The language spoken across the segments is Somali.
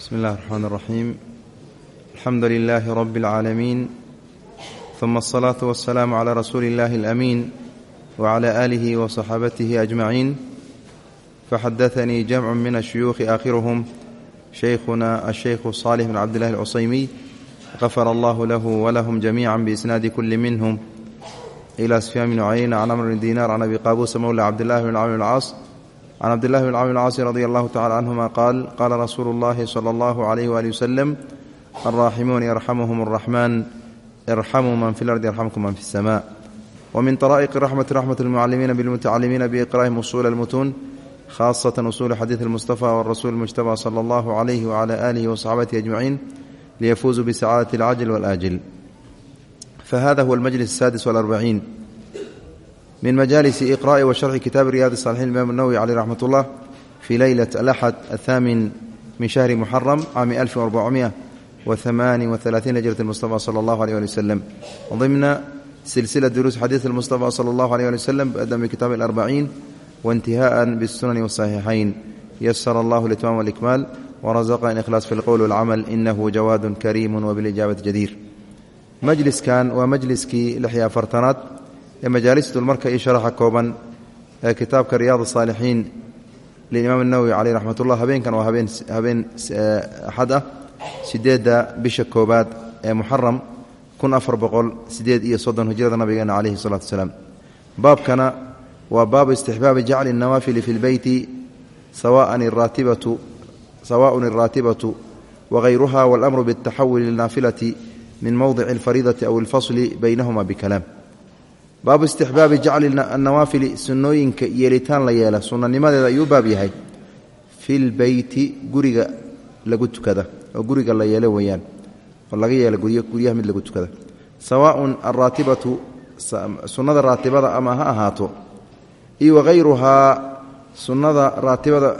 بسم الله الرحمن الرحيم الحمد لله رب العالمين ثم الصلاة والسلام على رسول الله الأمين وعلى آله وصحابته أجمعين فحدثني جمع من الشيوخ آخرهم - شيخنا الشيخ صالح بن عبد الله العصيمي غفر الله له ولهم- جميعا بإسناد كل منهم إلى سفيان بن عyyn عن أمر بن dinar عن أبي قابوس مولى عبد الله بن cمر بن cاaص can cabdillahi bn camr alcaasi radi allahu tacala canhuma qaal qaala rasuulu llahi sala allahu calayh waali wasalem alraaximuuna yarxamuhum araxmaan irxamuu man fi lardi yarxamkum man fi اsama wa min taraa'iqi raxmati raxmat اlmucalimiina bilmutacalimiina biiqraa'ihim usuula almutuun khaasatan usuula xadiid almustafa warasuul mujtaba sala allahu calayhi wacala aalihi wasaxaabatihi ajmaciin liyafuusuu bisacaadati alcajil walaajil fahada huwa almajlis asaadis walarbaciin min majaalisi iqra'i wa sharxi kitaabi riyaadi saalixiin imaam alnawwi caleyh raxmat ullah fii leylat alaxad athaamin min shahri muxaram caami alfin arbacmia wa hamaanin wa halaaiina hijrat mustafa sala allahu aleyh ali wasalam dimna silsila duruus xadiid almustafa sala allahu aleyh ali wasalam biadami kitaabi alarbaciin waintihaa'an bisunani wasaxiixayn yasara allahu litmaam walikmaal warasaqaa in ikhlaas fi lqowl walcamal inahu jawaadun kariimu wabilijaabat jadiir majliskan waa majliskii lix iyo afartanaad كان ومجلسكي لحيا فرتنات مجالس المركة إشرح كوبا كتاب رياض الصالحين للإمام النووي عليه رحمة الله هبين كان وهبين هبين أحد sideedda bisha koobaad ee muxaram kun afar boqol sideed iyo soddon hijrada nabigeena caleyhi salatu wasalaam baabkana waa baabu istixbaabi jacli اnawaafili fi lbeyti sawaءan iraatibatu wagayruha waاlamru bاtaxawuli lilnaafilati min mowdici اlfariidati aw اlfasli baynahuma bikalaam baabu istixbaabi jacli annawaafili sunnooyinka yeelitaan la yeela. Sunanimadeeda ayuu baab yahay. Fi lbeyti guriga lagu tukada oo guriga la yeelo weyaan oo laga yeelo guryaha mid lagu tukada. Sawaaun araatibatu sunnada raatibada ama ha ahaato. Iyo wahayruhaa sunnada raatibada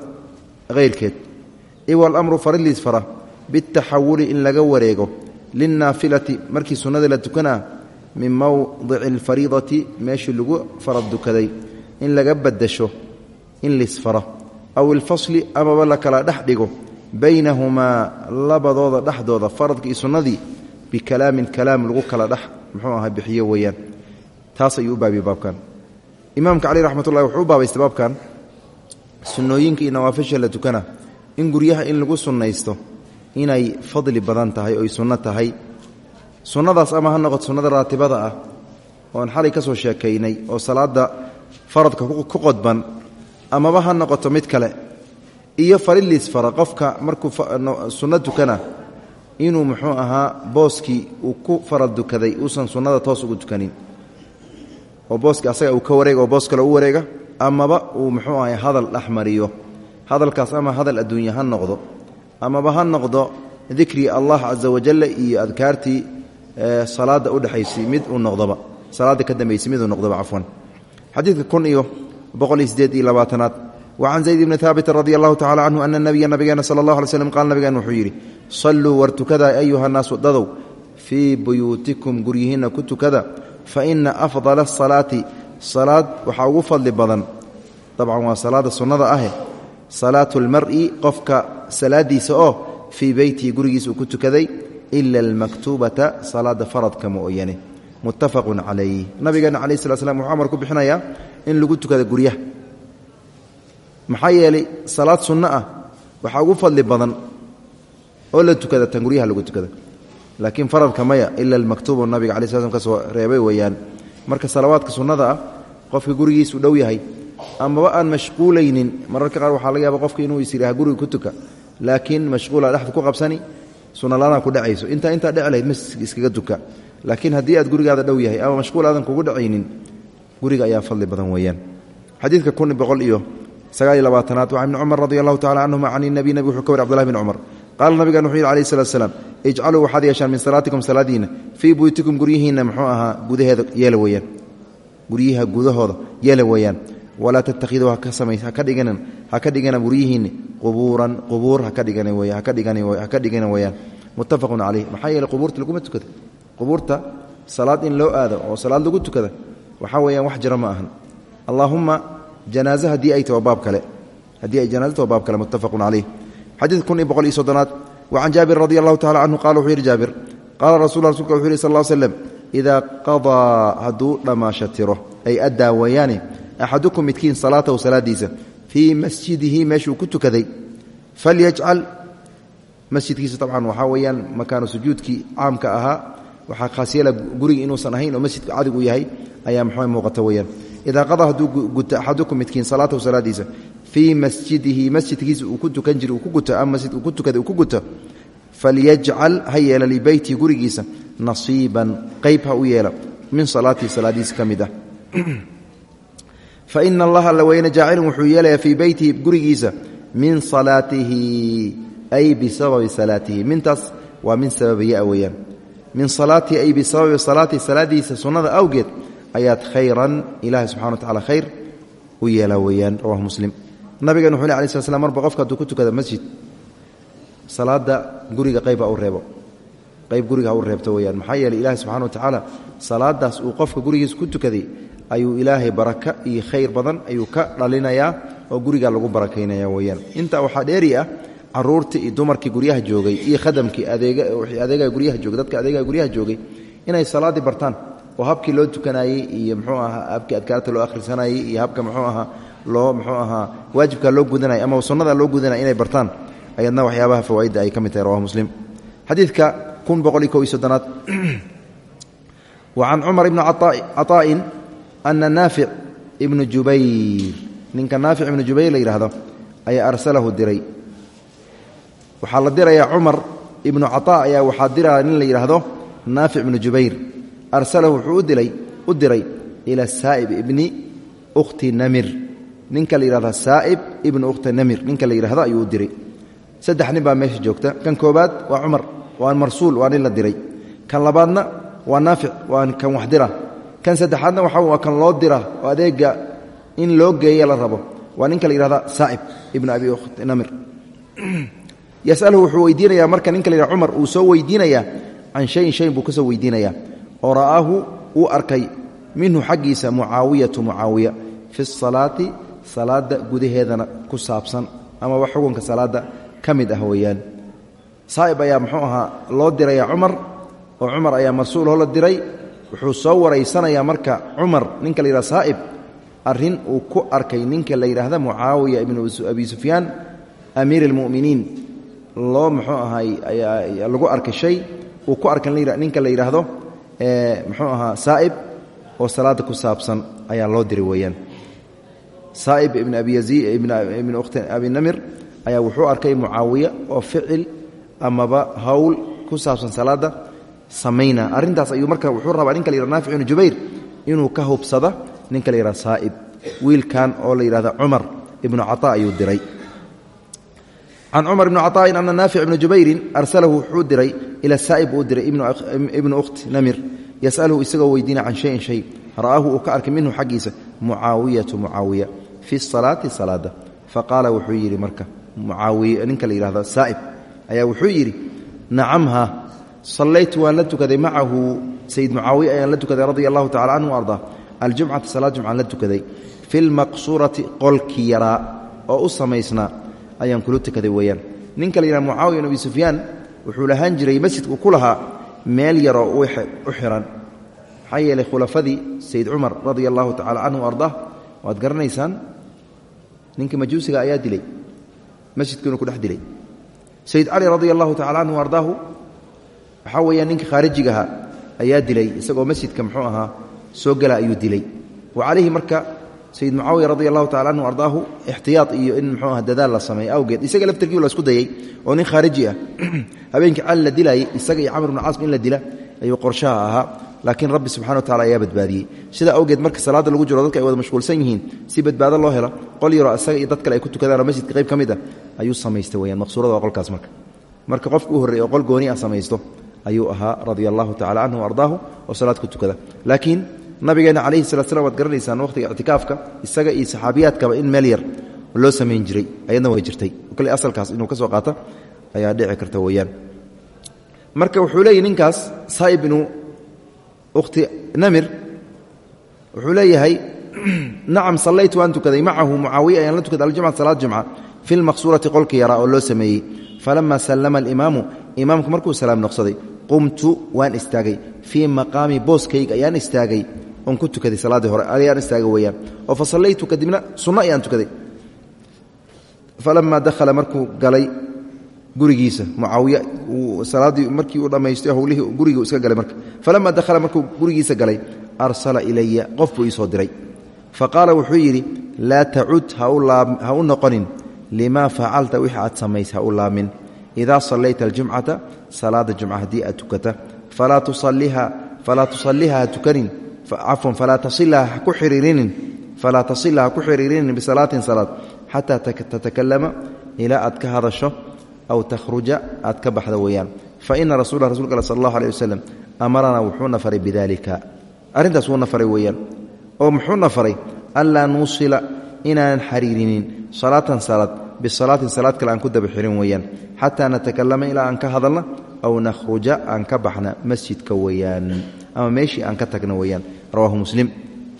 hayrkeed iyo walamru faridliis fara bitaxawuli in laga wareego. Lilnaafilati markii sunnada la tukanaa min mowdici alfariidati meeshii lagu farad dukaday in laga badasho in lisfara aw ilfasli amaba la kala dhex dhigo baynahumaa labadooda dhexdooda faradka iyo sunnadii bikalaamin kalaam lagu kala dhex muxuu aha bixiyo weeyaan. Taas ayuu u baabkan. Imaamka caleyh raxmat ullahi wuxuu baabkan sunnooyinka iyo la tukana in guryaha in lagu sunnaysto inay fadli badan tahay oy sunno tahay sunnadaas ama ha noqoto sunnada raatibada ah oon xalay ka soo sheekaynay oo salaadda faradka ku qodban amaba ha noqoto mid kale. Iyo faridliis fara qofka markuu sunno tukana inuu muxuu ahaa booskii uu ku farad dukaday uusan sunnada toos ugu tukanin oo booskii asaga uu ka wareega oo boos kale u wareega amaba uu muxuu ahay hadal dhex mariyo. Hadalkaas ama hadal adduunya ha noqdo amaba ha noqdo dikrii allah casa wajalla iyo adkaartii salaadda u dhexaysay mid uu noqdoba. Salaadda ka dambaysay miduu noqdoba cafwan xadiidka kun iyo boqol iyo siddeed iyo zayd bni haabit radi allahu tacala canhu ana nabiya nabigeena sala allah alay slm qaal nabigeena wuxuu yidhi salluu war tukada ayuha naasu dadow fii ku tukada faina afdala asalaati salaad waxaa ugu fadli badan dabcan waa salaada sunnada ahe salaatu lmar'i qofka salaadiisa oo fii beytihi gurigiisa uu ku ila almaktuubata salaada faradka mooyane muttafaqun calayh nabigeena calaih slat slam wuxuu amar ku bixinayaa in lagu tukada guryaha maxaa yeelay salaad sunno ah waxaa ugu fadli badan oo la tukada tan guryaha lagu tukada laakiin faradka maya ila almaktuubu nabiga cala sl soo reebay weeyaan marka salawaadka sunnada ah qofka gurigiisu dhow yahay amaba aan mashquulaynin mararka qaar waxaa laga yaaba qofka inuu is yidhaha guriga ku tuka laakiin mashquula dhexda ku qabsani sunalaanaa ku dhacayso. Intaa intaa dhec lahayd iskaga tuka laakiin haddii aad gurigaada dhow yahay ama mashquul aadan kugu dhacaynin guriga ayaa fadli badan weeyaan. Xadiidka kun boqol iyo sagaal iyo labaatanaad waa ibni cumar radi allahu tacala canhuma can nabiy nabig wuxuu ka wari cbdullahi bn cumar. Qaala nabigan wuxuu yidhi alayh salatu slam ijcaluu waxaad yeeshaan min salaatikum salaadiina fii buyutikum guryihiinna muxuu ahaa gudaheeda yeela weeyaan. Guryiha gudahooda yeela weeyaan walaa tattakhiduu haka dhiganan ha ka dhigana guryihiinni qubuuran qubuur haka dhigana haka dhigana weeyaan muttafaqun caleyh maxaa yeeley qubuurta laguma tukada qubuurta salaad in loo aado oo salaad lagu tukada waxaa weeyaan wax jira ma ahan allaahumma janaaze haddii ay taho baab kale haddii ay janaazata waa baab kale muttafaqun caleyh xadiid kun iyo boqol iyo soddonaad wa can jaabir radi allahu tacala canhu qala wuxuu yidhi jaabir qaala rasul rasulka wuxu yhi sal l slem idaa qadaa hadduu dhammaashatiro ay axadukum midkiin salaatahu salaadiisa fii masjidihi meeshuu ku tukaday falyajcal masjidkiisa tabcan waxaa weeyaan makaanu sujuudkii caamka ahaa waxaa khaasyeela guriga inuusan ahayn oo masjidka cadigu yahay ayaa mxu muuqata weyaan idaa qadaa hadduu guto axadukum midkiin salaatahu salaadiisa fii masjidihi masjidkiisa uu ku tukan jira uu ku guto ama masjid uu ku tukaday uu ku guto falyajcal ha yeela libeytihi gurigiisa fa ina allaha alla weyne jaacilun wuxuu yeelayaa fii beytihi gurigiisa min salaatihi ay bisababi salaatihi. Mintaas waa min sababiyaa weeyaan. Min salaatihi ay bisababi salaatihi salaadiisa sunnada awgeed ayaad khayran ilaahay subxana wa tacala khayr u yeelaa weeyaan. Rawahu muslim. Nabigan wuxu le alai sla slam marba qofka hadduu ku tukada masjid salaada guriga qayb ha u reebo. Qayb guriga ha u reebto weyaan maxaa yeeley ilaahay subxana qofka gurigiisa ku tukaday ayuu ilaahay baraka iyo khayr badan ayuu ka dhalinayaa oo gurigaa lagu barakaynaya weyaan intaa waxaa dheeri ah caruurtii iyo dumarkii guryaha joogay iyo khadamkii adeega guryaha joogay dadka adeegaha guryaha joogay inay salaaddii bartaan oo habkii loo tukanayey iyo mxuu ahaa habkii adkaarta loo akhrisanayey iyo habka mxuu ahaa loo mxuu ahaa waajibkaa loo gudanaya ama sunnada loo gudanaya inay bartaan ayadna waxyaabaha fawaaidda ay ka mid tahay rawahu muslim. Xadiidka kun boqol iyo kow iyo soddonaad. Wa can cumar ibni caطaa'in ana naafic ibnu jubayr ninka naafic ibnu jubayr la yidhaahdo ayaa arsalahu diray. Waxaa la dirayaa cumar ibnu caطaa ayaa waxaa diraya nin la yidhaahdo naafic ibnu jubayr. Arsalahu wuxuu udilay u diray ila saa'ib ibni ukhti namir. Ninka la yidhahdo saa'ib ibnu ukhti namir ninka la yidhahdo ayuu u diray. Saddex nin baa meesha joogta. Kan koobaad waa cumar waa marsuul waa nin la diray. Kan labaadna waa naafic waa kan wax dira kan saddexaadna waa kan loo dira oo adeega in loo geeya la rabo. Waa ninka la yidhahda saa'ib ibnu abi namir. Yasaluhu wuxuu weydiinayaa marka ninka la yidhahda cumar uu soo weydiinayaa can shayin shayin buu ka soo weydiinayaa. Oo ra'aahu uu arkay minhu xaggiisa mucaawiyatu mucaawiya fi salaati salaada gudaheedana ku saabsan amaba xukunka salaada ka mid ah weeyaan. Saa'ib ayaa muxuu ahaa loo diraya cumar oo cumar ayaa marsuuloo la diray wuxuu soo waraysanayaa marka cumar ninka la yidhahda saa'ib arrin uu ku arkay ninka la yidhaahda mucaawiya ibnu abi sufyaan amiir almu'miniin loo muxuu ahay lagu arkay shay. Uu ku arkay ninka la yidhaahdo muxuu ahaa saa'ib oo salaada ku saabsan ayaa loo diray weeyaan. Saa'ib ibn abi yaziid ibn ukhti abi namir ayaa wuxuu arkay mucaawiya oo ficil amaba hawl ku saabsan salaada samayna. Arrintaas ayuu marka wuxuu rabaa ninka la yihah naafic ibnu inuu ka hubsada ninka la yidhahda saa'ib. Wiilkan oo la yidhahda cumar ibnu caطaa ayuu diray. Can cumar ibni caطaa'in ana naafic ibnu jubayrin arsalahu wuxuu ila saa'ib uu diray ibnu ukhti namir. Yasaluhu isagoo weydiina can shayin shay. Ra'aahu uu ka arkay minhu xaggiisa mucaawiyatu mucaawiya. Fi salaati salaada. Faqaala wuxuu yidhi marka mucaawiya ninka la yidhahdo saa'ib. Ayaa wuxuu yidhi nacamha sallaytu waan la tukaday macahu. Sayid mucaawiya ayaan la tukaday radia allahu tacala canhu arda. Aljumcata salaad jumcaan la tukaday. Fi lmaqsuurati qolkii yaraa oo u samaysnaa ayaan kula tukaday weeyaan. Ninka la yidhahdo mucaawiya ibn abi sufyaan wuxuu lahaan jiray masjidku ku lahaa meel yaroo u xiran. Maxaa yeelay khulafadii sayid cumar radia allahu tacala canhu arda waad garanaysaan ninkii majuusiga ayaa dilay masjidkiinu waxaa weeyaan ninkii khaarijigaha ayaa dilay isagoo masjidka muxuu ahaa soo gala ayuu dilay. Wa marka sayid mucaawiya radi allahu canhu ardaahu ixtiyaad iyo in muxuu aha dadaal la sameeyo awgeed. Isaga laftarkiiu la isku dayey oo nin khaariji ah habeenkii la dilaayey isaga iyo camr bnu casm in la dila ayuu qorshaha ahaa. Laakiin rabbi subxana wa tacala ayaa badbaadiyey. Sida awgeed marka salaadda lagu jiro dadka ay wada mashquulsan yihiin si badbaado loo helo qol yaroo isaga iyo dad kale ay ku tukadaan oo masjidka qayb ka ah ayuu samaystay weyaan maqsuurada qolkaas marka. Marka qofka u qol gooni ah samaysto ayuu ahaa radia allahu tacala canhu ardaahu oo salaad ku tukada. Laakiin nabigeenna calayhi salat slam waad garanaysaan waqhtiga ictikaafka isaga iyo saxaabiyaadkaba in meel yar loo samayn jiray ayadna way jirtay. Kale asalkaas inuu ka soo ayaa dhici karta weeyaan. Marka wuxuu leeyahy ninkaas saa'ib inuu ukhti namir wuxuu leeyahay nacam sallaytu waan tukaday. Macahu mucaawiya ayaan la tukaday aljumca salaad jumca fi lmaqsuurati qolkii yaraa oo loo sameeyey. Falama sallama alimaamu imaamku markuu salaam noqsaday qumtu waan istaagay. Fii maqaami booskayga ayaan istaagay. Oon ku tukaday salaaddii hore ayaan istaagay weeyaan. Oo fa kadibna sunno ayaan tukaday. Falamaa dakhala markuu galay gurigiisa mucaawiya salaaddii markii uu dhammaystay howlihii gurigii iska galay marka. Falamaa dakhala markuu gurigiisa galay arsala ilaya qof buu soo diray. Fa qaala wuxuu yidhi laa tacud ha u noqonin. Limaa facalta wixii aad samays ha u laamin. Idaa sallayta aljumcata salaada jumca haddii aad tukata falaa tusaliha ha tukanin cafwan falaa tasilaha ha ku xiriirinin falaa tasila ha ku xiriirinin bisalaatin salaad xataa tatakalama ilaa aad ka hadasho aw takhruja aad ka baxda weeyaan. Fa ina rasuula rasulka al sal allahu aleh wasalam amaranaa wuxuuna faray bidalika arrintaas wuuna faray weeyaan. Oo muxuuna faray anlaa nuusila inaanan xariirinin salaatan salaad bisalaatin salaad kale aan ku daba xirin weeyaan. Xataa natakalama ilaa aan ka hadalna aw nakhruja aan ka baxna masjidka weeyaan ama meeshii aan ka tagna weeyaan. Rawahu muslim.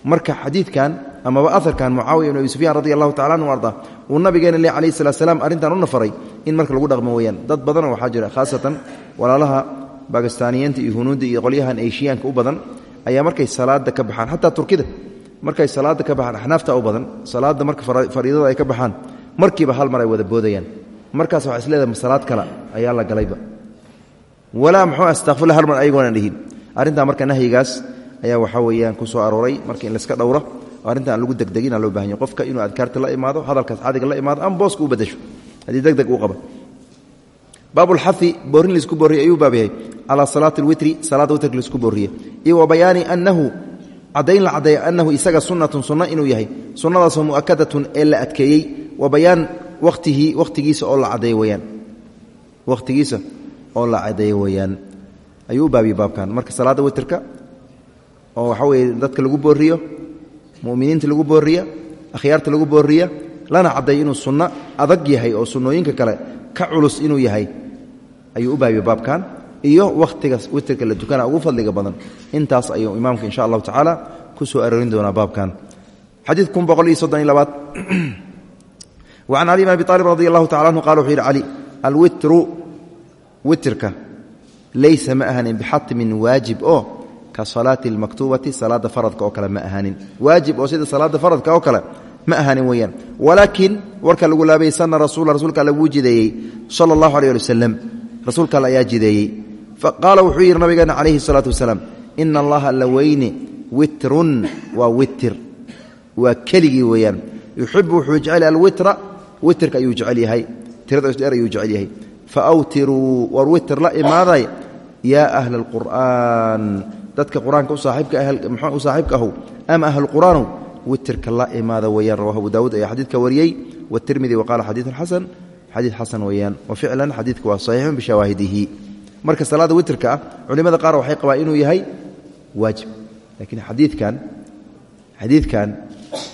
Marka xadiidkan amaba aarkan mucaawiya ibn abi sufyaan radi allahu tacala anhu arda uu nabigeena le calayhi salat slam arrintan una faray in marka lagu dhaqmo weeyaan. Dad badanoo waxaa jira khaasatan walaalaha bakistaaniyiinta iyo hunuudda iyo qolyahan eeshiyaanka u badan ayaa markay salaada ka baxaan xataa turkida. Markay salaada ka baxaan axnaafta u badan salaada marka fariidada ay ka baxaan markiiba hal mar ay wada boodayaan. Markaas waxaa isleedahay salaad kale ayaa la galayba walaa muxuu astaqfirla hal mar ayagoona dhihin. Arrintaa marka nahyigaas ayaa waxaa weeyaan ku soo arooray marka in layska dhowro arrinta aan lagu degdegina loo baahan yahy qofka inuu adkaarta la imaado hadalkaas cadiga la imaado ama booska u badasho haddii degdeg uu qaba baabulxai boorin la isku boorriye ayuu baab yahay. Calaa salaati alwitri salaadda witrka la isku boorriye iyo wa bayaani annahu caddayn la caddeeya annahu isaga sunnatun sunno inuu yahay. Sunnadaasoo mu'akadatun ee la adkeeyey. Wa bayaan watihi wakhtigiisa oo la caddeeye weyaan wakhtigiisa oo la caddeeye weeyaan. Ayuu u baabkan. Marka salaadda witrka oo waxaa weeye dadka lagu boorriyo muminiinta lagu booriya akhyaarta lagu booriya lana cadday inuu sunno adag yahay oo sunnooyinka kale ka culus inuu yahay ayuu u baabiya baabkan. Iyo wakhtiga witrka la tukana ugu fadliga badan intaas ayuu imaamka insha allahu tacaala ku soo aroorin doonaa baabkan. Xadiid kun boqol iyo soddon iyo labaad. Wacan cali bn abi aalib radi allahu tacala anhu qala wuxuu yidhi cali witrka laysa ma ahanin bixatmin waajib oo kasalaati almaktuubati salaada faradka oo kale ma ahaanin. Waajib oo sida salaada faradka oo kale ma ahaanin weeyaan. Walaakiin warka lagu laabay sana rasuula rasuulka alle jideeyey sala allahu aleh ali wasalam rasuulka ayaa jideeyey. Qaala wuxuu yidhi nabigeena calayhi salaatu wasalaam ina allaha alla weyne witrun waa witir. Waa keligii weeyaan. Yuxibu wuxuu jecel alwitra witrka ayuu jecel yahay tirada isdheer ayuu jecel yahay faawtiruu war witr la imaaday yaa ahla alqur'aan dadka qur'aanka u saaxiibka ahu ama ahlqur'aanow witrka la imaada weyaan rawahu abu daawuud ayaa xadiidka wariyey. Watirmidi waqaala xadiidun xasan. Xadiid xasan weeyaan. Wa ficlan xadiidka waa saxiixun bishawaahidihi marka salaada witrka ah culimada qaar waxay qabaan inuu yahay waajib. Laakiin xadiidkan xadiidkan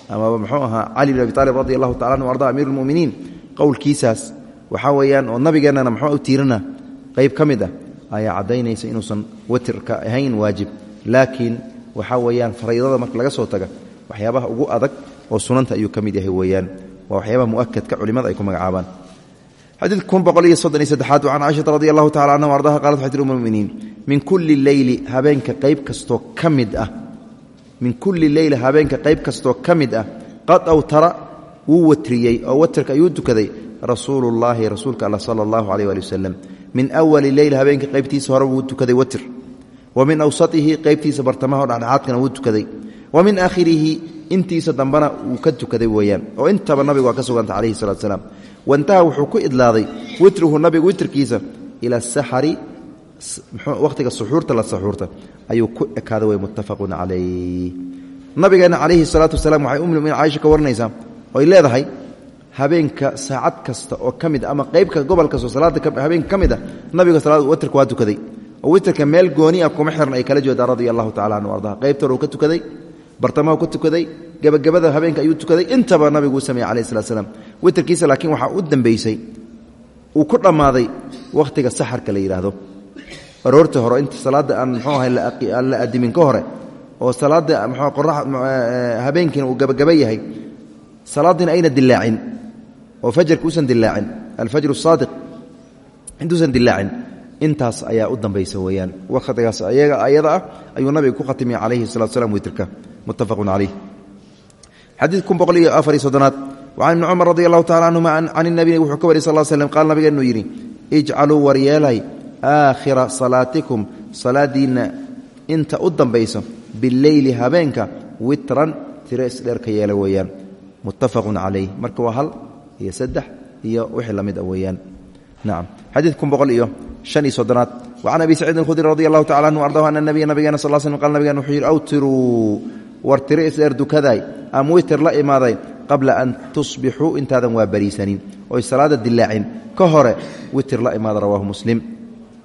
amaba muxuu ahaa cali bin abi aalib radi allahu tacala anhu arda amiiru lmuminiin qowlkiisaas waxaa weeyaan oo nabigeennana muxuu u tiirina qayb ka mid ah ayaa caddaynaysa inuusan witrka ahayn waajib. Laakiin waxaa weeyaan faraydada marka laga soo taga waxyaabaha ugu adag oo sunanta ayuu ka yahay weeyaan. Waa waxyaabaha mu'akadka culimada ay ku magacaabaan. Xadiidka kun boqol iyo soddon iyo saddexaad can caaishata radi allahu tacala anha ardaha qalat waxay tiri um muminiin min kulli leyli habeenka qayb kastoo ka mid ah min kulli leyli habeenka qayb kastoo ka mid ah qad awtara wuu watriyey oo tukaday rasuulu llaahi rasuulka alla sala allahu caleyh waali wasalam min awali leyl habeenka qaybtiisa hore wuu tukaday watr wa min awsatihi qaybtiisa bartamaha dhexdhexaadkana wuu tukaday. Wa min aakhirihi intiisa dambana wuu ka tukaday weeyaan oo intaba nabigu waa ka suganta calayhi salatu salaam. Waintaha wuxuu ku idlaaday witruhu nabigu witrkiisa ila asaxari wakhtiga suxuurta la saxuurta ayuu ku ekaaday wey muttafaqun calayh nabigeenna calayhi habeenka saacad kasta oo ka mid ama qaybka gobol kastoo salaada habeenka ka mid a nabiga salaada witrka waa tukaday. Oo witrka meel gooni ah kuma xiran ay kala jeedaan radia allahu tacala anhu ardaha qaybta hore uu ka tukaday bartamaha ku tukaday gebagabada habeenka ayuu tukaday intaba nabigu u sameeyey calayhi salat slam witrkiisa laakiin waxaa u dambaysay uu ku dhammaaday wakhtiga saxarka la yidhaahdo aroorta hore inta salaadda aan muxuu ahay aan la adimin ka oo salaadda mxuu qorax habeenkiina uu gabagaba yahay ayna dilaacin oo fajarka usan dilaacin alfajru saadiq intuusan dilaacin intaas ayaa u dambaysa weeyaan. Wakhtigaas ayada ah ayuu nabiga ku khatimay calayhi salatu slam witrka muttafaqun calayh. Xadiid kun boqol iyo afar iyo soddonaad. Wacan ibni cumar radi allahu tacala canhuma can inabiy wuxuu ka wariy sal l slm qaal nabigeenu yidhi ijcaluu waryeelay aakhira salaatikum salaadiinna inta u dambayso bileyli habeenka witran iyo saddex iyo wixii la mid a weeyaan. Nacam xadiid kun boqol iyo shan iyo soddonaad. Wacan abi saciidin alkhudri radi allahu tacala anhu ardahu ana nabiya nabigeena sal slm qal nabigeena wuxuu yidhi awtiruu war tiro isdheer dukaday ama witer la imaaday qabla an tusbixuu intaadan waa bariisanin oy salaada dilaacin. Ka hore witer la imaada rawahu muslim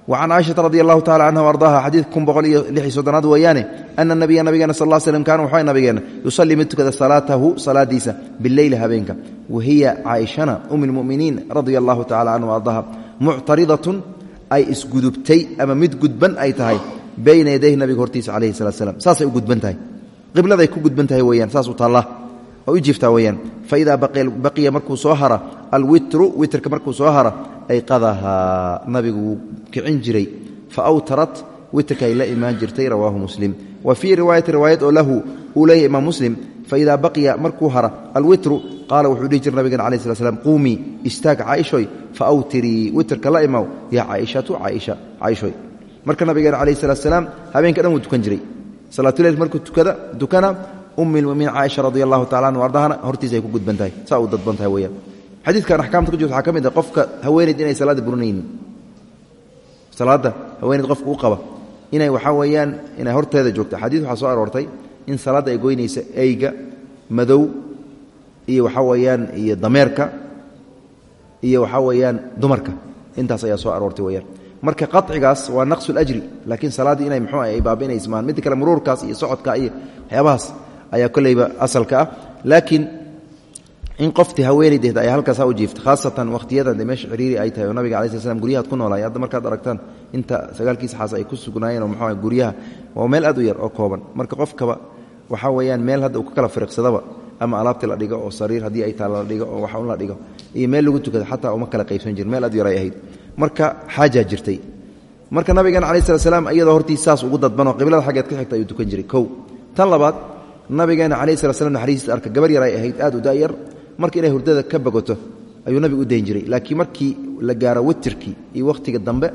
wacan caaishata radi allahu tacala canha ardaha xadiid kun boqol iyo lix iyo soddonaad weeyaane ana nabiya nabigeena sal l slm kaana waxaa nabigeena yusallii mid tukada salaatahu salaadiisa bileyli habeenka wa hiya caaishana um lmuminiin radia allahu tacala canhu ardaha muctaridatun ay isgudubtay ama mid gudban ay tahay bayna yadayhi nabiga hortiisa calayhi salat slam saasay u gudban tahay qibladay ku gudban tahay weyaan saas u taalla oo u jiiftaa weyaan faidaa baqiya markuu soo hara alwitru witrka markuu soo hara ayqadahaa nabigu wuu kicin jiray. Fa awtarat witrkaay la imaan jirtay rawaahu muslim. Wa fii riwaayati riwaayad oo lahu uu leeyahy imaam muslim faidaa baqiya markuu hara alwitru qaala wuxuu dhihi jira nabigan cala slat slam quumii istaag caaishoy fa awtirii witrka la imaw. Yaa caaishatu caaisha caaishoy marka nabigeena calayh salat salaam habeenka dhan wuu tukan jiray. Salaatuleyl markuu tukada dukana ummi lmuminiin caaisha radi allahu tacala anhu ardahana hortiisa ay ku gudban xadiidkan axkaamta ku jirta waxaa ka mid ah qofka haweenayd inay salaadda burinaynin salaadda haweenayd qofka u qaba inay waxaa weeyaan inay horteeda joogto. Xadiid waxaa soo aroortay in salaadda ay goynaysa eyga madow iyo waxaa weeyaan iyo dameerka iyo waxaa weeyaan dumarka. Intaas ayaa soo aroortay weyaan marka qacigaas waa naqsu اlajri laakiin salaaddii inay mxuu ay baabi'inaysmaan. Midda kale muruurkaas iyo socodka iyo waxyaabahaas ayaa kolleyba asalka ah. Laakiin in qoftii haweenaydeeda ay halkaasa u jiifta khaasatan wakhtiyadan de meesha ciriiri ay tahay oo nabiga alai sl slam guryahaad ku noolaay hadda markaad aragtaan inta sagaalkiisa xaas ay ku sugnaayeen oo mxuu guryaha waa meel aad u yar oo kooban. Marka qofkaba waxaa weeyaan meel hadda uu ka kala firiqsadaba ama alaabti la dhigo oo sariir haddii ay taalla la dhigo oo wax un la dhigo iyo meel lagu tukado xataa uma kala qaybsan jirin meel aad yar ay ahayd. Marka xaajaa jirtay. Marka nabigeena calayi slat slam iyadoo hortiis saas ugu dadbanoo qiblada xaggeed ka xigta ayuu tukan jiray. Kow. Tan labaad nabigeena calayhi slat slam naxariistiisa arka gabar yar ay ahayd aad u da'yar marka inay hurdada ka bogoto ayuu nabigu u dayn jiray. Laakiin markii la gaaro witirkii iyo wakhtiga dambe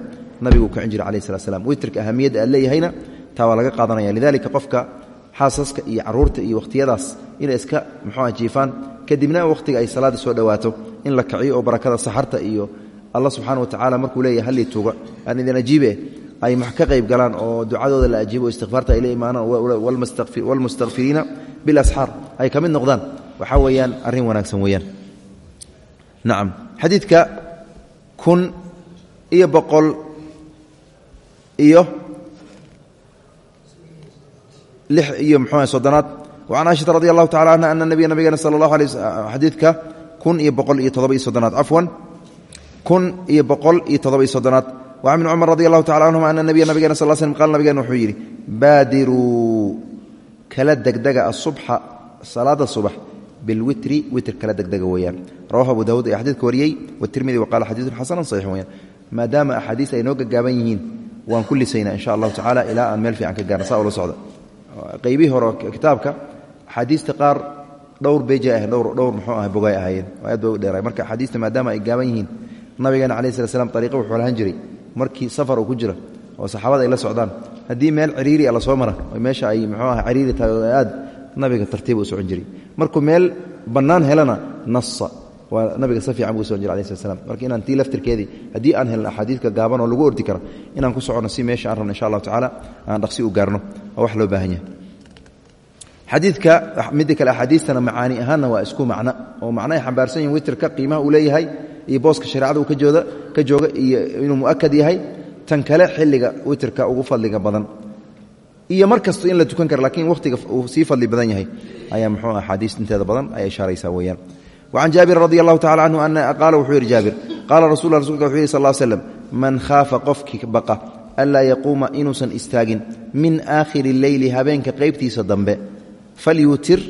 nabigu kicin jiray calayhi slat slam witirka ahamiyadda aad leeyahayna taa waa laga qaadanaya. Lidalika qofka xaasaska iyo carruurta iyo wakhtiyadaas inay iska muxuuah jiifaan. Kadibna wakhtiga ay salaadda soo dhowaato in la kiciyo oo barakada saxarta iyo allah subxaana wa tacala markuu leeyahay hallii tuuga. Aan idin ajiibe ay max ka qayb galaan oo ducadooda la ajiibo o istikfaarta ay la imaanaan waalmustakfiriina bilasxaar ay ka mid noqdaan waxaa weeyaan arrin wanaagsan weeyaan. Nacam xadiidka kun iyo boqol iyo lix iyo muxuu soddonaad. Wacan caaishata radi allahu tacala anha ana nabiya nabigeena sala allahu alay xadiidka kun iyo boqol iyo toddoba iyo soddonaad. Cafwan kun iyo boqol iyo toddoba iyo soddonaad. Wacan ibni cumar radi allahu tacala canhuma ana nabiya nabigeena sal slm qala nabigeena wuxuu yidhi baadiruu kala degdega asubxa salaada subax bilwitri witr kala degdega weeyaan. Rawahu abu dawud ee xadiidka wariyey watirmidi wa qala xadiidun xasanun saxiix weyaan maadaama axaadiis ay noo gaggaaban yihiin waan ku lisaynaa insha allahu tacala ilaa aan meel fiican ka gaarna saa ula socda. Qaybihii hore kitaabka axaadiista qaar dhowr beja ah dhowr dhowr muxuu ah bogay ahaayeen. Aad bay u dheeray marka axaadiista maadaama ay gaaban yihiin nabigeena calayi slat slam ariiqa wuxuu lahan jiray. Markii safar uu ku jiro oo saxaabada ay la socdaan haddii meel ciriiri a la soo mara oo meesha ay muxuu ah ciriiri tahay oo aad nabiga tartiib u socon jiray. Markuu meel bannaan helana nasa waa nabiga si fiican buu socon jiray alai slam marka inaan tii laftirkeedii haddii aan helno axaadiidka gaaban oo lagu ordi kara inaan ku soconno si meesha aan rabno insha allahu tacaala aan dhaqsi u gaarno oo wax loo baahan yahay. Xadiidka midda kale axaadiistana macaani ahaanna waa isku macno oo macno ay xambaarsan yihiin witrka qiimaha uu leeyahay iyo booska shareecada uu ka jooga iyo inuu mu'akad yahay. Tan kale xilliga witrka ugu fadliga badan iyo mar kasto in la tukan kara lakiin wakhtiga uu sii fadli badan yahay ayaa muxuu axaadiis inteeda badan ay ishaaraysaa weeyaan. Wacan jaabir radi allahu tacala canhu ana qaala wuxuu yidhi jaabir qaala rasul rasulka wuxuu yidhi sal l slam man khaafa qofkii baqa anlaa yaquuma inuusan istaagin min aakhiri leyli habeenka qaybtiisa dambe falyutir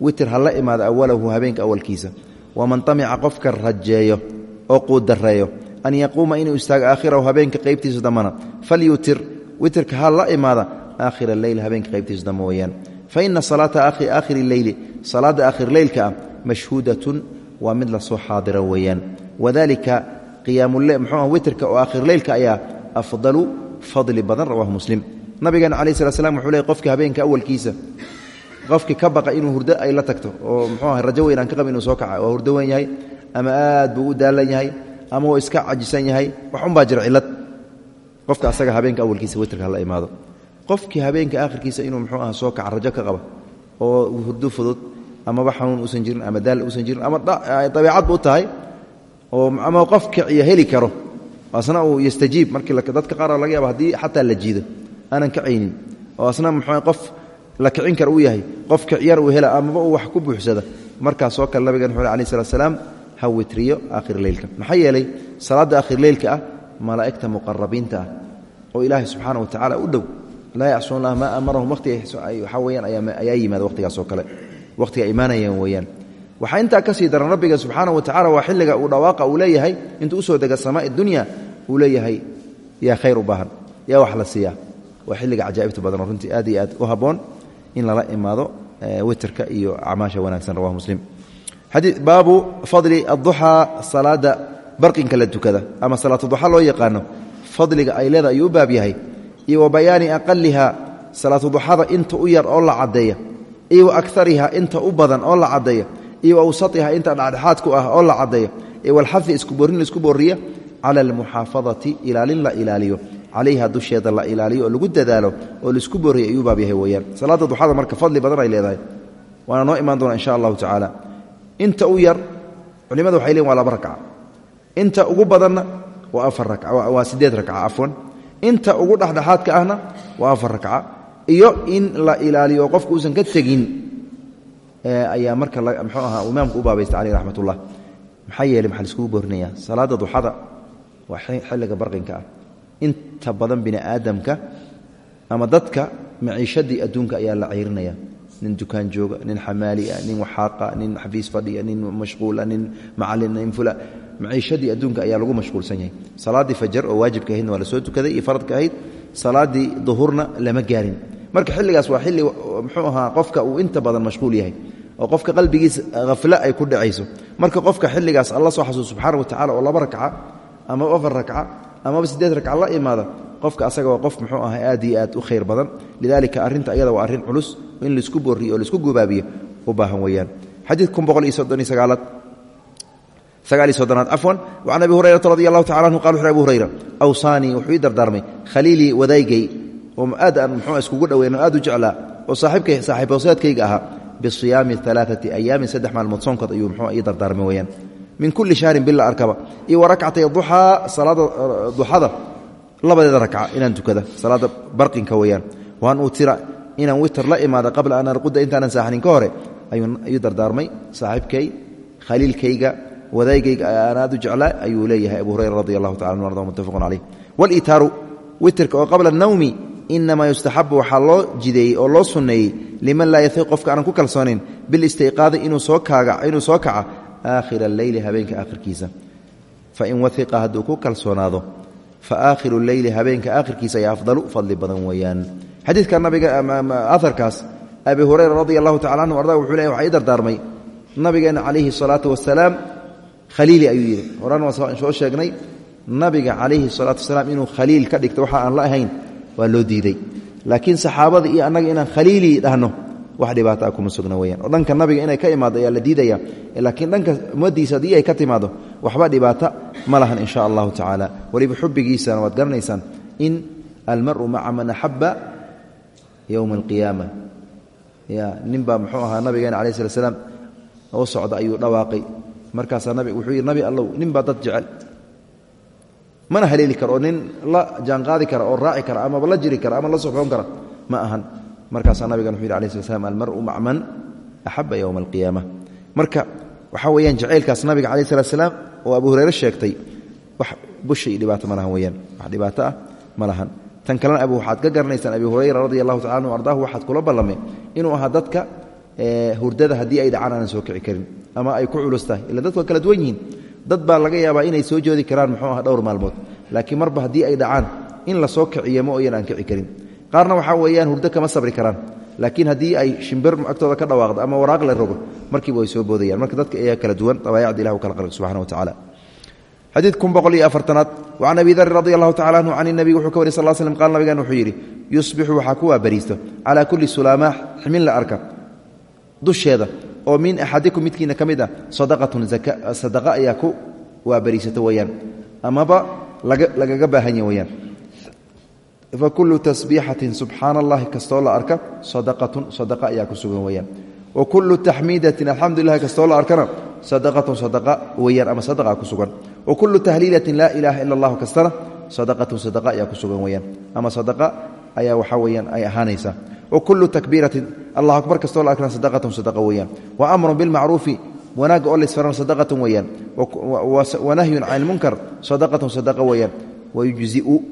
witir ha la imaado awalahu habeenka awalkiisa. Waman tamica qofka rajeeyo oo quudareeyo an yaquuma inuu istaago aakhirahu habeenka qaybtiisa dambana falyutir witirka ha la imaada aakhira leyl habeenka qaybtiisa dambe weyaan fa ina salaata aakhiri leyli salaada aakhirleylka ah mashhuudatun waa mid la soo xaadira weeyaan. Wadalika qiyaamule mxuu witirka oo aakhirleylka ayaa afdalu fadli badan rawahu muslim. Nabigeena calayi slat slam wuxuu leey qofka habeenka awalkiisa qofkii ka baqa inuu hurdo ay la tagto oo mxuu aha rajo weyn ka qabin inuu soo kaca waa hurdo weyn yahay ama aad buu u daalan yahay ama uu iska cajisan yahay wax unbaa jira cilad qofka asaga habeenka awalkiisa witrka hala imaado qofkii habeenka aakhirkiisa inuu mxuu aha soo kaca rajo ka qaba oo hurdo fudud amaba xanuun uusan jirin ama daal uusan jirin ama dabeicadba u tahay ama qof kiciya heli karo. Asna uu yastajiib markii dadka qaar laga yaaba haddii xataa la jiido aanan kacaynin oo asna mxuu qof la kicin kara uu yahay qof kiciyar uu hela amaba uu wax ku buuxsada. Markaasoo kale nabigan wuxuu alai slat slaam ha witriyo aakhirleylka maxaa yeelay salaadda aakhirleylka ah malaa'igta muqarabiinta ah oo ilaahay subxaana wa tacala u dhow laa yacsuun lah maa amarahum. Watiga waxaa weyaan ayaa yimaada waqtigaasoo kale. Waqtiga imaanayaan weeyaan. Waxaa intaa ka sii daran rabbiga subxaana wa tacala waa xilliga uu dhawaaqa uu leeyahay intuu u soo dega samaai dunya uu leeyahay yaa khayr u baahan yaa wax la xilliga cajaa'ibta badan oo runtii aad iyo aad u habboon in lala imaado witrka iyo acmaasha wanaagsan rawahu muslim. Baabu fadli aduxaa salaada barqinka la tukada ama salaatuduxa loo yaqaano. Fadliga ay leeda u baab yahay iyo wa bayaani aqaliha salaatuduxada inta u yar oo la caddeeya iyo wa inta u badan oo la caddeeya iyo wa awsatiha inta dhexdhexaadku ah oo la caddeeya iyo walxadi iskuborin la isku booriya cala almuxaafadati ilaalin la ilaaliyo calayha dusheeda la ilaaliyo oo lagu dadaalo oo la isku booriya ayuu baab yahay weyaan salaada duxada marka fadli badan ay leedahay waana noo imaan doona insha allahu tacaala. Inta u yar culimadu waxay leein waa laba rakca inta ugu badanna waa afar raka waa siddeed rakca afwan inta ugu dhexdhexaadka ahna waa afar rakca iyo in la ilaaliyo qofku uusan ka tegin ayaa marka mxuu ahaa imaamku u baabaysta caleyh raxmat maxaa yeeley maxaa laiskugu boorinayaa? Salaada duxada waa xilliga barqinka ah. Inta badan bini aadamka ama dadka maciishadii adduunka ayaa la ceyrinaya nin dukaan jooga nin xamaalia nin waxaaqa nin xafiis fadhiya nin mashquula nin macalin nin fula maciishadii adduunka ayaa lagu mashquulsan yahay. Salaaddii fajar oo waajibka ahaydna waa la soo tukaday iyo faradka ahayd salaaddii duhurna lama gaarin. Marka xilligaas waa xilli muxuu ahaa qofka uu inta badan mashquul yahay oo qofka qalbigiisa hafle ay ku dhacayso. Marka qofka xilligaas alla soo xasuus subxaana wa tacala oo laba rakca ama afar rakca amaba siddeed rakca la imaada qofka asaga waa qof muxuu aha aad iyo aad u khayr badan. Lidalika arrinta ayada waa arrin culus in la isku booriyo oo la isku gubaabiyo u baahan weeyaan. Xadiid boqol iyo soddon iyo sagaalaad sagaal iyo soddonaad cafwan wacan abi hurayrata radi allahu tacala anhu qala wuxu abu hurayra awsaanii wuxuu ii dardaarmay khaliilii wadaygay oo aad aan muxuu iskugu dhoweyno aad u jeclaa oo saaxiibkay saaxiib hooseedkayga ahaa bisiyaami alaaati ayaamin saddex maalmood soonkood ayuu muxuu ii dardaarmay weyaan min kulli shahrin bil la arkaba iyo wa rakcatay duxaa salaada duxada labadeeda rakca inaan tukada salaada barqinka weyaan waan uutira inaan witer la imaada qabla an arquda intaanan saaxanin ka hore ayuu dardaarmay saaxiibkay khaliilkayga wadaygayga aan aad u jeclaa ayuu leeyahay abu hurayra radi allahu tacala anu arda muttafaqun caleyh walitaaru witerka oo qabla nawmi inamaa yustaxabu waxaa loo jideeyey oo loo sunneeyey liman laa yahiq qofka aanan ku kalsoonayn bilistiqaadi inuu soo kaca aakhira alleyli habeenka aakhirkiisa. Fain waiqa hadduu ku kalsoonaado faakhiru leyli habeenka aakhirkiisa ayaa afdalu fadli badan weeyaan. Xadiidka nabiga aarkaas abi hurayra radi allahu tacala anhu arda wuxuu leey waxaa ii dardaarmay. Nabigeena calayhi salaatu wasalaam khaliili ayuu yidhi. Horaan waan soo sheegnay nabiga calayhi salaatu wasalaam inuu khaliil ka dhigto waxa aan la ahayn waa loo diiday. Laakiin saxaabada iyo annaga inaan khaliili dhahno wax dhibaataa kuma sugna weyaan oo dhanka nabiga inay ka imaado ayaa la diidaya laakiin dhanka ummadiisa haddii ay ka timaado waxba dhibaata ma lahan in allahu tacaala. Weliba xubbigiisana waad garanaysaan in almaru maca man axaba yowma alqiyaama. Ya ninbaa muxuu ahaa nabigeena calayi slat slam oo socda ayuu dhawaaqay markaasaa wuxuu yidhi nabi allow nin baa dad jecel. Mana haleeli karo oo nin la jaanqaadi kara oo raaci kara amaba la jiri kara ama la soxoon kara. Ma ahan. Markaasaa nabigan wuxu yidhi alai slat slam almaru maca man axaba yowma alqiyaama. Marka waxaa weeyaan jacaylkaas nabiga calayh salat slaam oo abu hureyre sheegtay. Wax busha iyo dhibaato ma lahan weyaan wax dhibaato ah ma tan kalena waxaad ka garanaysaan abi hurayra radi allahu tacala anhu ardaahu waxaad kula ballamay inuu ahaa dadka hurdada haddii ay dhacaan aanan soo kici karin ama ay ku culus tahay. Ila dadku waa kala duwan yihiin. Dad baa laga yaabaa inay soo joodi karaan muxuu ah dhowr maalmood. Laakiin marba haddii ay dhacaan in la soo kiciyo ma oyan aan kici karin. Qaarna waxaa weeyaan hurdo kama sabri karaan. Laakiin haddii ay shimbir agtooda ka dhawaaqdo ama waraaq la rogo markiiba way soo boodayaan. Marka dadka ayaa kala duwan dabaayacda ilah u kala qalq subxana wa tacala xadiid kun boqol iyo afartanaad. Wacan abi darin radi allahu tacala anhu can inabiy wuxuu ka wariy sal slm qaal nabigan wuxuu yidhi yusbixu waxaa ku waabariisto. Calaa kulli sulaamaax ximin la arka dusheeda. Oo min axadikum midkiina ka mid ah sadaqatun sadaqa ayaa ku waabariisato weyaan amaba lagaga baahan ya weyaan fakulu tasbiixatin subxaana allahi kastoo la arka sadaqatun sadaqa ayaa sugan weyaan wa kullu taxmiidatin alxamdulilahi kastoo la arkana sadaqatun sadaqa weyaan ama sadaqa ku sugan. Wa kullu tahliilatin laa ilaaha ila allahu kastana sadaqatun sadaqa ayaa sugan weyaan ama sadaqa ayaa waxaa weyaan ay ahaanaysaa. Wa kullu takbiiratin allah akbar kastoo la arkana sadaqatun sadaqa weyaan wa amrun bilmacruufi wanaagga oo laysfarana sadaqatun weyaan wa nahyun can ilmunkar sadaqatun sadaqa weyaan wayujziu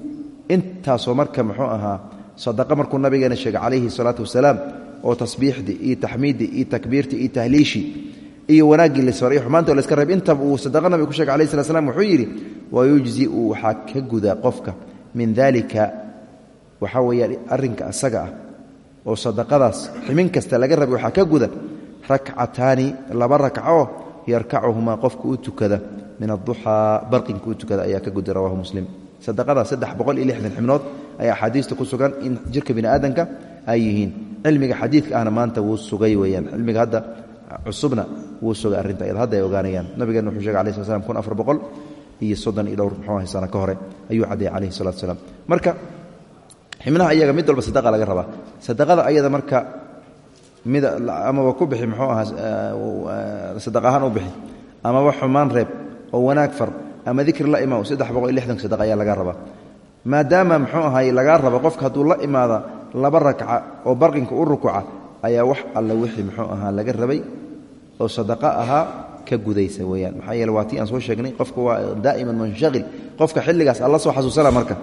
intaasoo marka muxuu ahaa sadaqa markuu nabigeena sheegay calayhi salaatu wasalaam oo tasbiixdii iyo taxmiiddii iyo takbiirtii iyo tahliishii iyo wanaaggii laysfaray xumaanta laska reeb intaba uu sadaqa nabiga ku shegay alayh slat slam wuxuu yidhi wayujziu waxaa ka guda qofka min dalika waxaa weeyaan oo sadaqadaas ximin kasta laga rabay waxaa ka guda rakcataani laba rakcoo yarkacuhumaa qofka u tukada. Min aduxaa barqinka u tukada ayaa ka guda rawahu muslim. Sadaqada saddex boqol iyo lixdan xibnood ayaa ku sugan in jirka bini aadamka ay yihiin. Cilmiga xadiidka ahna maanta wuu sugay weyaan cilmiga hadda cusubna wuu sugay arrinta ayad hadda ay ogaanayaan. Nabigeena wuxuu shegay alai slam kun afar boqol iyo soddon iyo dhowr muxuu ka hore ayuu caddeeyey calayhi salaam. Marka xibnaha iyaga mid walba sadaqa laga rabaa. Sadaqada ayada marka mid amaba ku bixi muxuu ahaa sadaq ahaan u bixi amaba xumaan reeb oo wanaag far ama dikri la imaw saddex boqol iyo lixdan sadaq ayaa laga rabaa. Maadaama muxuu ahay lagaa raba qofka hadduu la imaada laba rakca oo barqinka u rukuca ayaa wax alle wixii muxuu ahaa laga rabay oo sadaqa ahaa ka gudaysa weyaan maxaa yeele waa tii aan soo sheegnay qofka waa daa'iman munshaqil. Qofka xilligaas alla soo xasuusana marka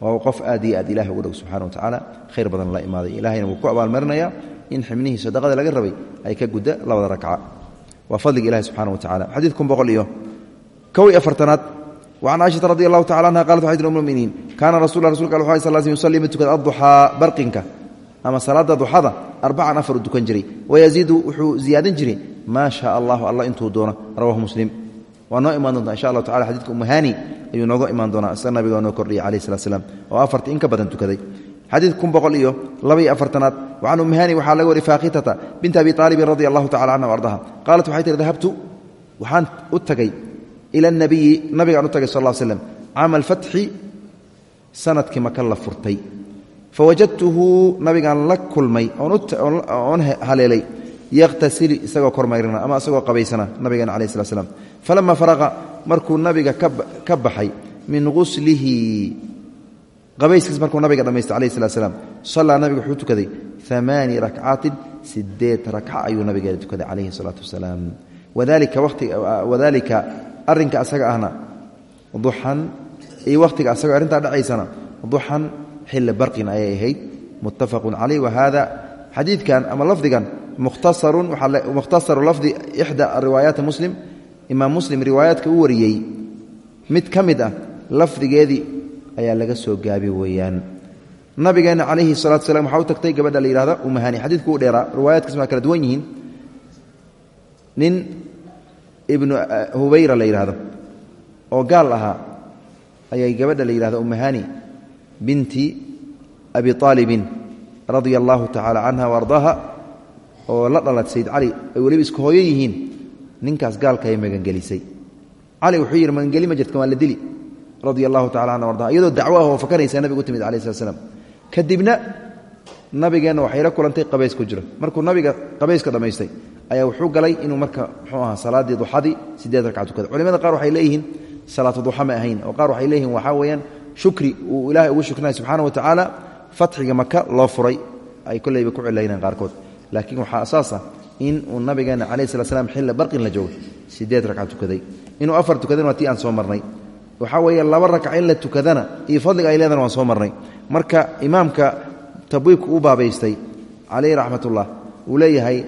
waa qof aad iyo aad ilahay ugu dhog subxana wa tacaala khayr badan la imaaday. Ilahayna wuu ku abaalmarinayaa in xibnihii sadaqada laga rabay ay ka gudda labada rakca waa fadliga ilahi subxana wa tacala xadiid kun boqol iyo kow iyo afartanaad. Wacan caaishata radi allahu tacala anha qalat waxay tir ummuminiin kaana rasul rasulka al waxay sal sl yusalli mid tukada adduxaa barqinka. Ama salaada duxada arbacan afar u dukan jiray. Wayaziidu wuxuu ziyaadin jiray maa shaa allahu alla intuu doono rawahu muslim waa noo imaan doontaa insha allahu tacala xadidka umahani ayuu nooga imaan doonaa isa nabiga noo kordhiyay calayh salat slam oo afartii in ka badan tukaday. Xadiid boqol iyo labaiyo afartanaad wacan umahani waxaa laga wari faakitata binti abi aalibin radi allahu tacala canha ardaha waxay tihi dahabtu waxaan u tagay ila nabiyi nabigaan u tagay sal slm caama alfatxi sannadkii maka la furtay. Fawajadtuhu nabigaan la kulmay oon haleelay yakhtasilu isagoo kormayrana ama isagoo qabaysana nabigeena calaih slat falama faraqa markuu nabiga ka baxay min guslihi qabayskiis markuu nabiga dhammaystay alayh slat slam sallaa nabiga wuxuu tukaday amaani rakcaatin sideed rakca ayuu nabigeena tukaday calayhi salaatu wasalaam. Wadalika arrinka asaga ahna duxan iyo wakhtiga asagoo arrintaa dhacaysana duxan xilli barqin ayay ahayd muttafaqun calayh wahada xadiidkan ama lafdigan mukhtasarun mukhtasaru lafdi ixda riwaayaati muslim imaam muslim riwaayaadka u wariyey mid ka mid ah lafdigeedii ayaa laga soo gaabi weeyaan. Nabigeenna calayhi salatu salam waxaa u tagtay gabadha la yihahda umahani xadiidku u dheeraa riwaayaadkiis waa kala duwan yihiin. Nin ibnu hubayra la yidhaahdo oo gaal ahaa ayay gabadha la yidhahdo umahani binti abi aalibin radia allahu tacaala canha waardaaha oo la dhalat sayd cali ay weliba isku hooyo yihiin ninkaas gaalkaay magangelisay. Cali wuxuu yidhi magangeli ma jirtka waa la dili. Radia allahu tacala canha ardaha iyadoo dacwo ah oo fakanaysa nabigu u timid alai slat slam kadibna nabigeenna waxay la kulantay qabays ku jiro markuu nabiga qabayska dhammaystay ayaa wuxuu galay inuu marka muxuu ahaa salaaddii duxadii sideed ragca tukada culimada qaar waxay leeyihiin salaatu duxa ma ahayn. Oo qaar waxay leeyihiin waxaa weeyaan shukri uu ilaahay ugu shukrinaya subxaana wa tacaala fatxiga maka loo furay. Ay kolleyba ku cilaynaan qaarkood. Laakiin waxaa asaas ah in uu nabigeena slat slam xilla barqin la joogo sideed ragca tukaday. Inuu afar tukadana waa tii aan soo marnay. Waxaa weeye laba ragca in la tukadana iyo fadliga ay leedana waan soo marnay. Marka imaamka tabwiibku u baabaystay calayhi raxmatullah uu leeyahay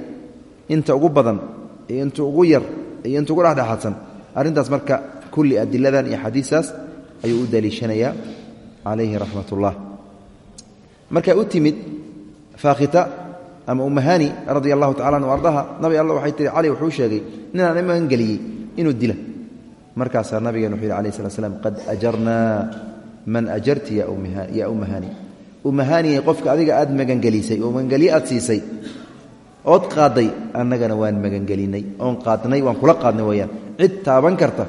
inta ugu badan iyo inta ugu yar iyo inta ugu dhexdhexaadsan arrintaas marka kulli adiladan iyo xadiistaas ayuu u daliishanayaa calayhi raxmat ullah markay u timid faakhita ama umahani radia allahu tacala ardaha nabi alla waxay tihi cali wuxuu sheegay ninaan imaangeliyey inuu dila. Markaasaa nabigeen wuxuu yidhi alayh slat slam qad ajarnaa man ajarti ya umahani umahaniye qofka adiga aad magangelisay oo magangelye aad siisay ood qaadday annagana waan magangelinay oon qaadnay waan kula qaadnay weyaan cid taaban karta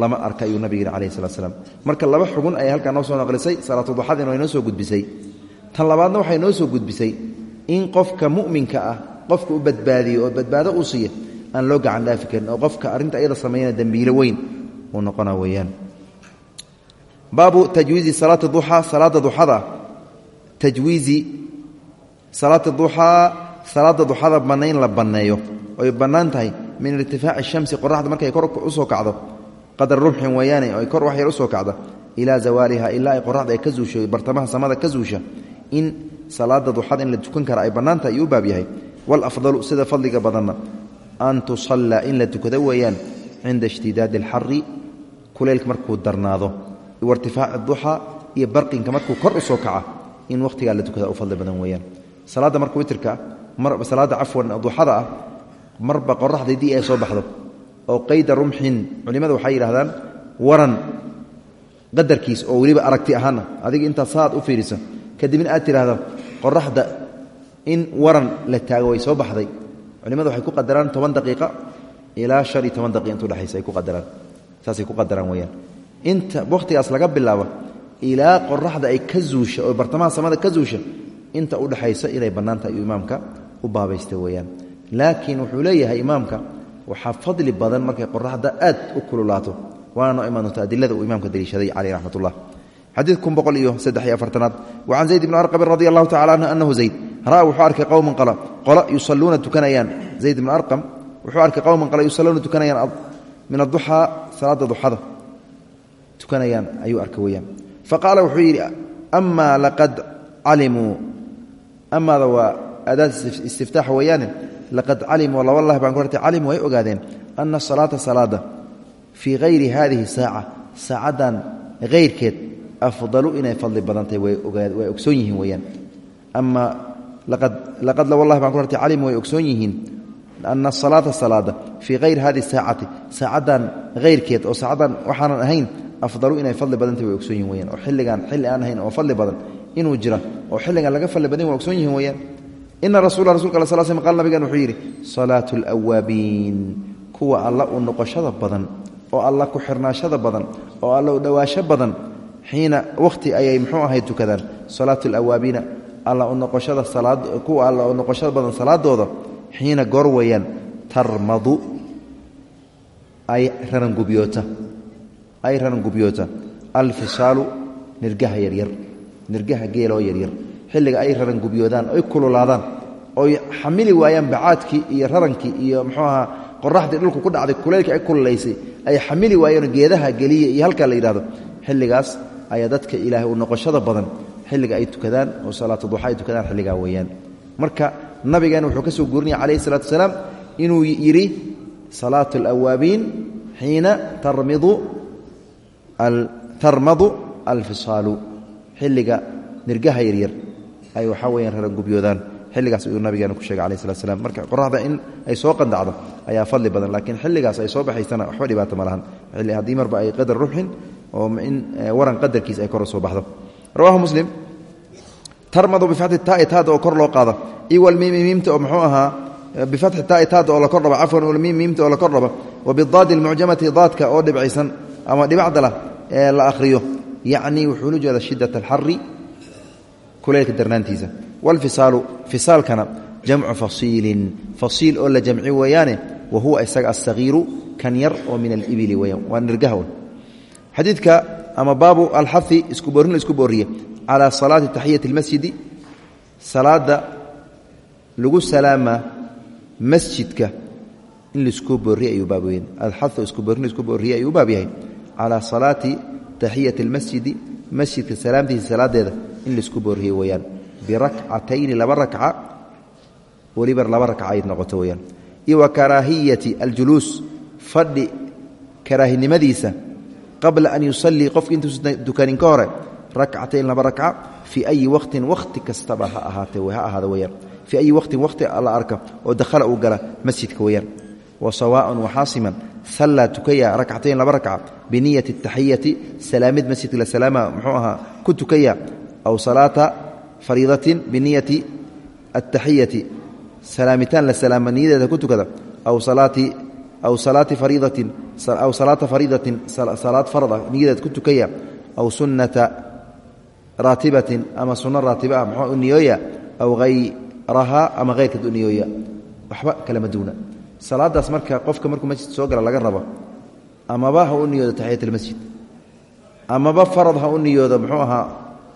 lama arka ayuu nabig yidhi alayh slat slam marka laba xugun ayay halkaa noo soo naqlisay salaatu duxadiina way noo soo gudbisay. Tan labaadna waxay noo soo gudbisay in qofka mu'minka ah qofka u badbaadiyo oo badbaado uu siiya aan loo gacan dhaafi karin oo qofka arrinta iyada sameeyana dembiilo weyn uu noqona weeyaan. Baabu tajwiizi salaati duxaa salaada duxada tajwiizi salaati duxaa salaada duxada bannayn la banneeyo oy bannaan tahay min irtifaaci shamsi qoraxda markay kor u soo kacdo qadar rumxin weeyaane oy kor wax yar u soo kacda ilaa zawaaliha ilaa ay qoraxda ay ka zuusho bartamaha samada ka zuusha in salaada duxada in la tukan kara ay bannaan tahay ayuu u baab yahay. Walafdalu sida fadliga badanna an tusallaa in la tukado weeyaan cinda ishtidaadi alxari kuleylka markuu darnaado. Wairtifaaci duxaa iyo barqinka markuu kor u soo kaca in wakhtigaa la tukada u fadli badan weeyaan. Salaadda marka witrka salaadda cafwan duxada ah marba qoraxdaydii ay soo baxdo. Oo qayda rumxin culimmada waxay yidhahdaan waran qadarkiis oo weliba aragti ahaana adiga intaad saad u fiiriso kadibna aad tidhaahdo qoraxda in waran la taago way soo baxday. Culimada waxay ku qadaraan toban daqiiqa ilaa shan iyo toban daqiiqa intu dhexaysa ay ku qadaraan. Saasay ku qadaraan weyaan inta wakhtigaas laga bilaabo ilaa qoraxda ay ka zuusha oo bartamaha samada ka zuusha inta u dhexaysa inay bannaan tahay ayuu imaamka u baabaysta weeyaan. Laakiin wuxuu leeyahay imaamka waxaa fadli badan markay qoraxda aad u kululaato waana noo adilada uu imaamka daliishaday caleyh raxmat xadiid kun boqol iyo saddex iyo afartanaad wa can zayd bni arqabin radi allahu tacala anhu annahu zayd ra'a wuxuu arkay qowman qala qola yusalluuna tukanayaan. Zayd bni arqam wuxuu arkay qowman qala yusalluuna tukanayaan min adduxaa salaada duxada tukanayaan ayuu arkay weeyaan. Faqaala wuxuu yidhi amaa laqad calimuu amaada waa adaad istiftaax weeyaane laqad calimuu lawalah baan ku hartay calimuu way ogaadeen ana salaata salaada fii hayri hadihi saaca saacaddan hayrkeed afdalu inay fadli badan tahay way ogsoon yihiin weyaan ama laqad lawalah baan ku hartay calimuu way ogsoon yihiin ana asalaata salaada fii hayri hadihi saacati saacaddan hayrkeed oo saacaddan waxaanan ahayn afdalu inay fadli badantah way ogsoon yihiin weyaan oo xilligaan xilli aan ahayn oo fadli badan inuu jira oo xilligan laga fadli badan way ogsoon yihiin weyaan ina rasula rasulka al sl sl qal nabigan wuxuu yidhi salaatu alawaabiin kuwa alla u noqoshada badan oo alla ku xirnaashada badan oo alla u dhowaasho badan xiina wakhti ayay muxuu ahay tukadaan. Salaatu alawaabiina alla u noqoshada kuwa alla u noqoshada badan salaadooda xiina goor weeyaan tarmadu ay rarangubyoota ay rarangubyoota alfisaalu nirgaha yaryar nirgaha geeloo yaryar. Xilliga ay rarangubyoodaan oy kululaadaan oy xamili waayaan bacaadkii iyo rarankii iyo muxuu ahaa qoraxdii dhulku ku dhacday kuleylkii ay kululaysay ay xamili waayeen geedaha geliya iyo halkaa la yidhahdo xilligaas ayaa dadka ilaahay u noqoshada badan xilliga ay tukadaan oo salaatu duxa ay tukadaan xilligaa weeyaan. Marka nabigeena wuxuu ka soo guurinaya calayhi salatu wasalaam inuu yidhi salaatu alawaabiin xiina tarmadu alfisaalu. Xilliga nirgaha yaryar ay waxaa weyaan rarangubyoodaan xilligaas ayuu nabigeena ku shegay alayh slat slam marka qoraxda in ay soo qandacdo ayaa fadli badan laakiin xilligaas ay soo baxaysana waxba dhibaato ma lahan. Haddii marba ay qadar ruxin oo in waran qadarkiis ay kor soo baxdo. Rawahu muslim tarmadu bifatxi taai taada oo kor loo qaado. Iyo walmiimi miimta oo muxuu ahaa bifatxi taai taada oo la kor dhabo cafwan walmiim miimta oo la kor dhabo wa bidaadi almucjamati daadka oo dhibcaysan ama dhibacda lah ee la akhriyo. Yacni wuxuu la jeeda shidat alxari kuleylka darnaantiisa. Wاlfisaalu fisaalkana jamcu fasiilin. Fasiil oo la jamci weeyaane wa huwa isaga aلsagiiru kan yar oo min alibili weyaan waa nirgaha xadiidka ama baabu alxai isku boorin la isku booriye calaa salaati taxiyati اlmasjidi salaada lagu salaama masjidka in la isku booriye ayuu baab weyn alxau isku boorin la isku booriye ayuu u baab yahay calaa salaati taxiyati اlmasjidi masjidka salaamtiisa salaadeeda in la isku booriye weyaan birakcatayni laba rakca weliba laba rakca qabla an yusallii qofka intuusan dukanin ka hore rakcatayn laba rakca fii ayi waqtin wakhti kastaba ha ahaatee ha ahaada weyaan fii ayi waqtin wakhti la arka oo dakhala uu gala masjidka weyaan wa sawaaءan waxaasiman sallaa tukaya rakcatayn laba rakca biniyati اtaxiyati salaamid masjidka la salaama muxuu ahaa ku tukaya aw salaata fariidatin biniyati aلtaxiyati salaamitaan la salaama niyadeeda ku tukada aw salaati aw salaata fariidatin salaad farda niyadeed ku tukaya aw sunnata raatibatin ama sunno raatiba ah muxuu u niyooya aw hayrahaa ama hayrkeed u niyooya waxba kalama duuna salaadaas marka qofka markuu masjid soo gala laga rabo amaba ha u niyoodo taxiyat almasjid amaba farad ha u niyoodo muxuu ahaa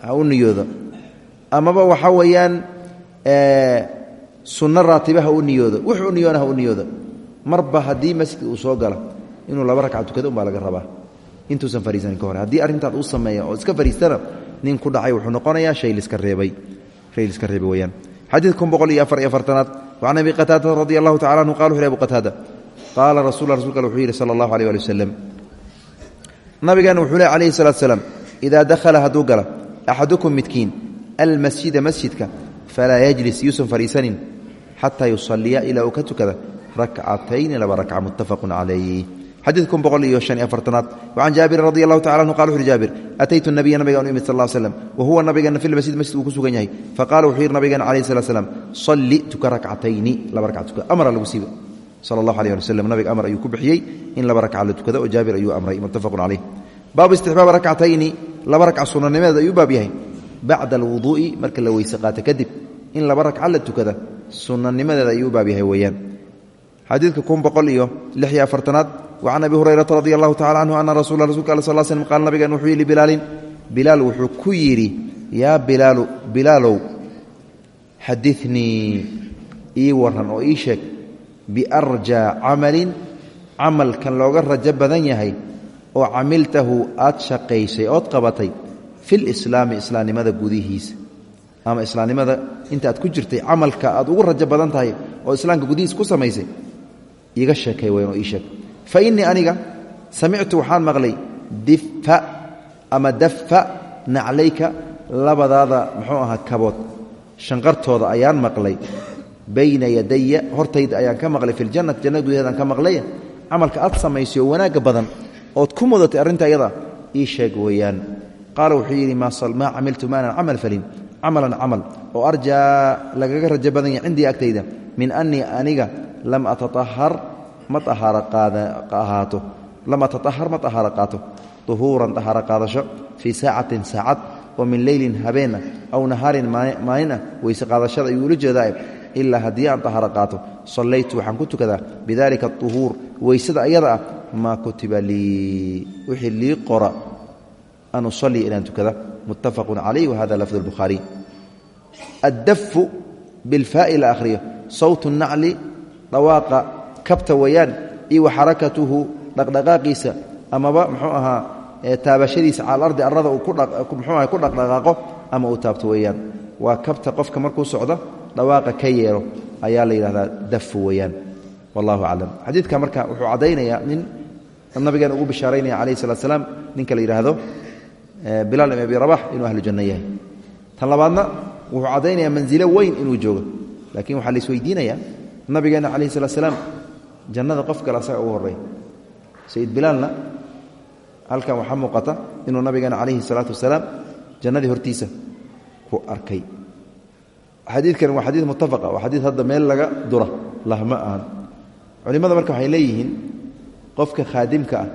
ha u niyoodo amaba waxaa weeyaan sunno raatiba ha u niyoodo marba haddii masjidka uu soo gala inuu laba rakca tukado umbaa laga rabaa. Intuusan fariisanin ka hore. Haddii arrintaad uu sameeya oo iska fariistana nin ku dhacay wuxuu noqonayaa shay liska reebay. Shay liska reebay weyaan xadiid kun boqol iyo afar iyo afartanaad wacan abi qataadata radi allahu anhu qala wuxu yhi abu rasul rasulka wuxuu yidhi sala allahu alيh ali waslem nabigan wuxuu alayhi salatu salaam idaa dakhala hadduu gala axadukum midkiin almasjida masjidka falaa yajlis yuusan fariisanin xataa yusaliya ilaa uu ka rakcatayni laba rakca muttafaqun calayh xadiid kun boqol iyo shan iyo afartanaad. Wacan jaabirin radi allahu tacala anhu qala wuxu uhi jaabir ataytu nabiya nabiga anu imid sal ll slam wa huwa nabigana fi lmasjid masjid uu ku sugan yahay. Faqala wuxuu yidhi nabigana calayh salat slam salli tuka rakcatayni laba rakca tuka. Amara lagu siiba. Sala allahu alيh ali waslem nabiga amar ayuu ku bixiyey in laba rakca la tukado oo jaabir ayuu amray muttafaqun calayh baabu istixbaab rakcatayni laba rakca sunanimadeed ayuu baab yahay. Bacda alwuduu'i marka la weyse qaata kadib in laba rakca la tukada sunanimadeeda ayuu baab yahay weeyaan xadiidka kun boqol iyo lix iyo afartanaad wacan abi hurayrata radi allahu tacala canhu ana rasula rasulka al sal slm qaala nabigan wuxuu yidhi bilaalin. Bilaal wuxuu ku yidhi yaa bilaalu bilaalow xadinii ii waran oo ii sheeg biarjaa camalin camalkan looga rajo badan yahay oo camiltahu aad shaqaysay ood qabatay filislaami islaamnimada gudihiisa. Ama islaamnimada inta aad ku jirtay camalka aad ugu rajo badan tahay oo islaamka gudihiisa ku samaysay iga sheekay weyn oo ii sheeg. Fa innii aniga samictu waxaan maqlay difa ama dafa naclayka labadaada muxuu ahaa kabood. Shanqartooda ayaan maqlay. Bayna yadaya hortayda ayaan ka maqlay. Filjannati jannada gudaheedaan ka maqlay camalka aad samaysay oo wanaagga badan ood ku mudatay arrinta ayada ii sheeg weeyaan. Qaala wuxuu yidhi maa camiltu maanan camal falin. Camalan camal. Oo arjaa lagaga rajo badan yahay cindii agtayda. Min annii aniga lam ataahar ma ahaato lam ataahar ma tahaaro qaato. Duhuuran tahaaro qaadasho fii saacatin saacad oo min leylin habeenah aw nahaarin maalin ah weyse qaadashada ayuu ula jeedaa ilaa haddii aan tahaaro qaato. Sallaytu waxaan ku tukadaa bidalika aduhuur weysada ayada ah maa kutiba lii wixii lii qora an usalii inaan tukada. Muttafaqun calayh wahada lafdu lbukhaariy addafu bilfaa'i la akhriyo. Sawtu nacli dhawaaqa kabta wayaan iyo xarakatuhu dhaqdhaqaaqiisa amaba muxuu ahaa taabashadiisa cala alardi arrada uu muxuu aha ku dhaqdhaqaaqo ama uu taabto weeyaan waa kabta qofka markuu socdo dhawaaqa ka yeelo ayaa la yidhahdaa dafu weeyaan wallahu aclam. Xadiidka marka wuxuu caddaynayaa nin nabigeena ugu bishaaraynaya calayhi salatu salaam ninka la yidhaahdo bilaal ibn abi rabax inuu ahlu janno yahay. Tan labaadna wuxuu caddaynayaa manzilo weyn inuu joogo laakiin nabigeena calayhi salatu salaam jannada qof kale asaga ugu horreey sayid bilaalna halkan waxaa muuqata inuu nabigeena calayhi salaatu wasalaam jannadii hortiisa ku arkay. Xadiidkan waa xadiid muttafaqa waa xadiid hadda meel laga dura lahma ahan. Culimmada marka waxay leeyihiin qofka khaadimka ah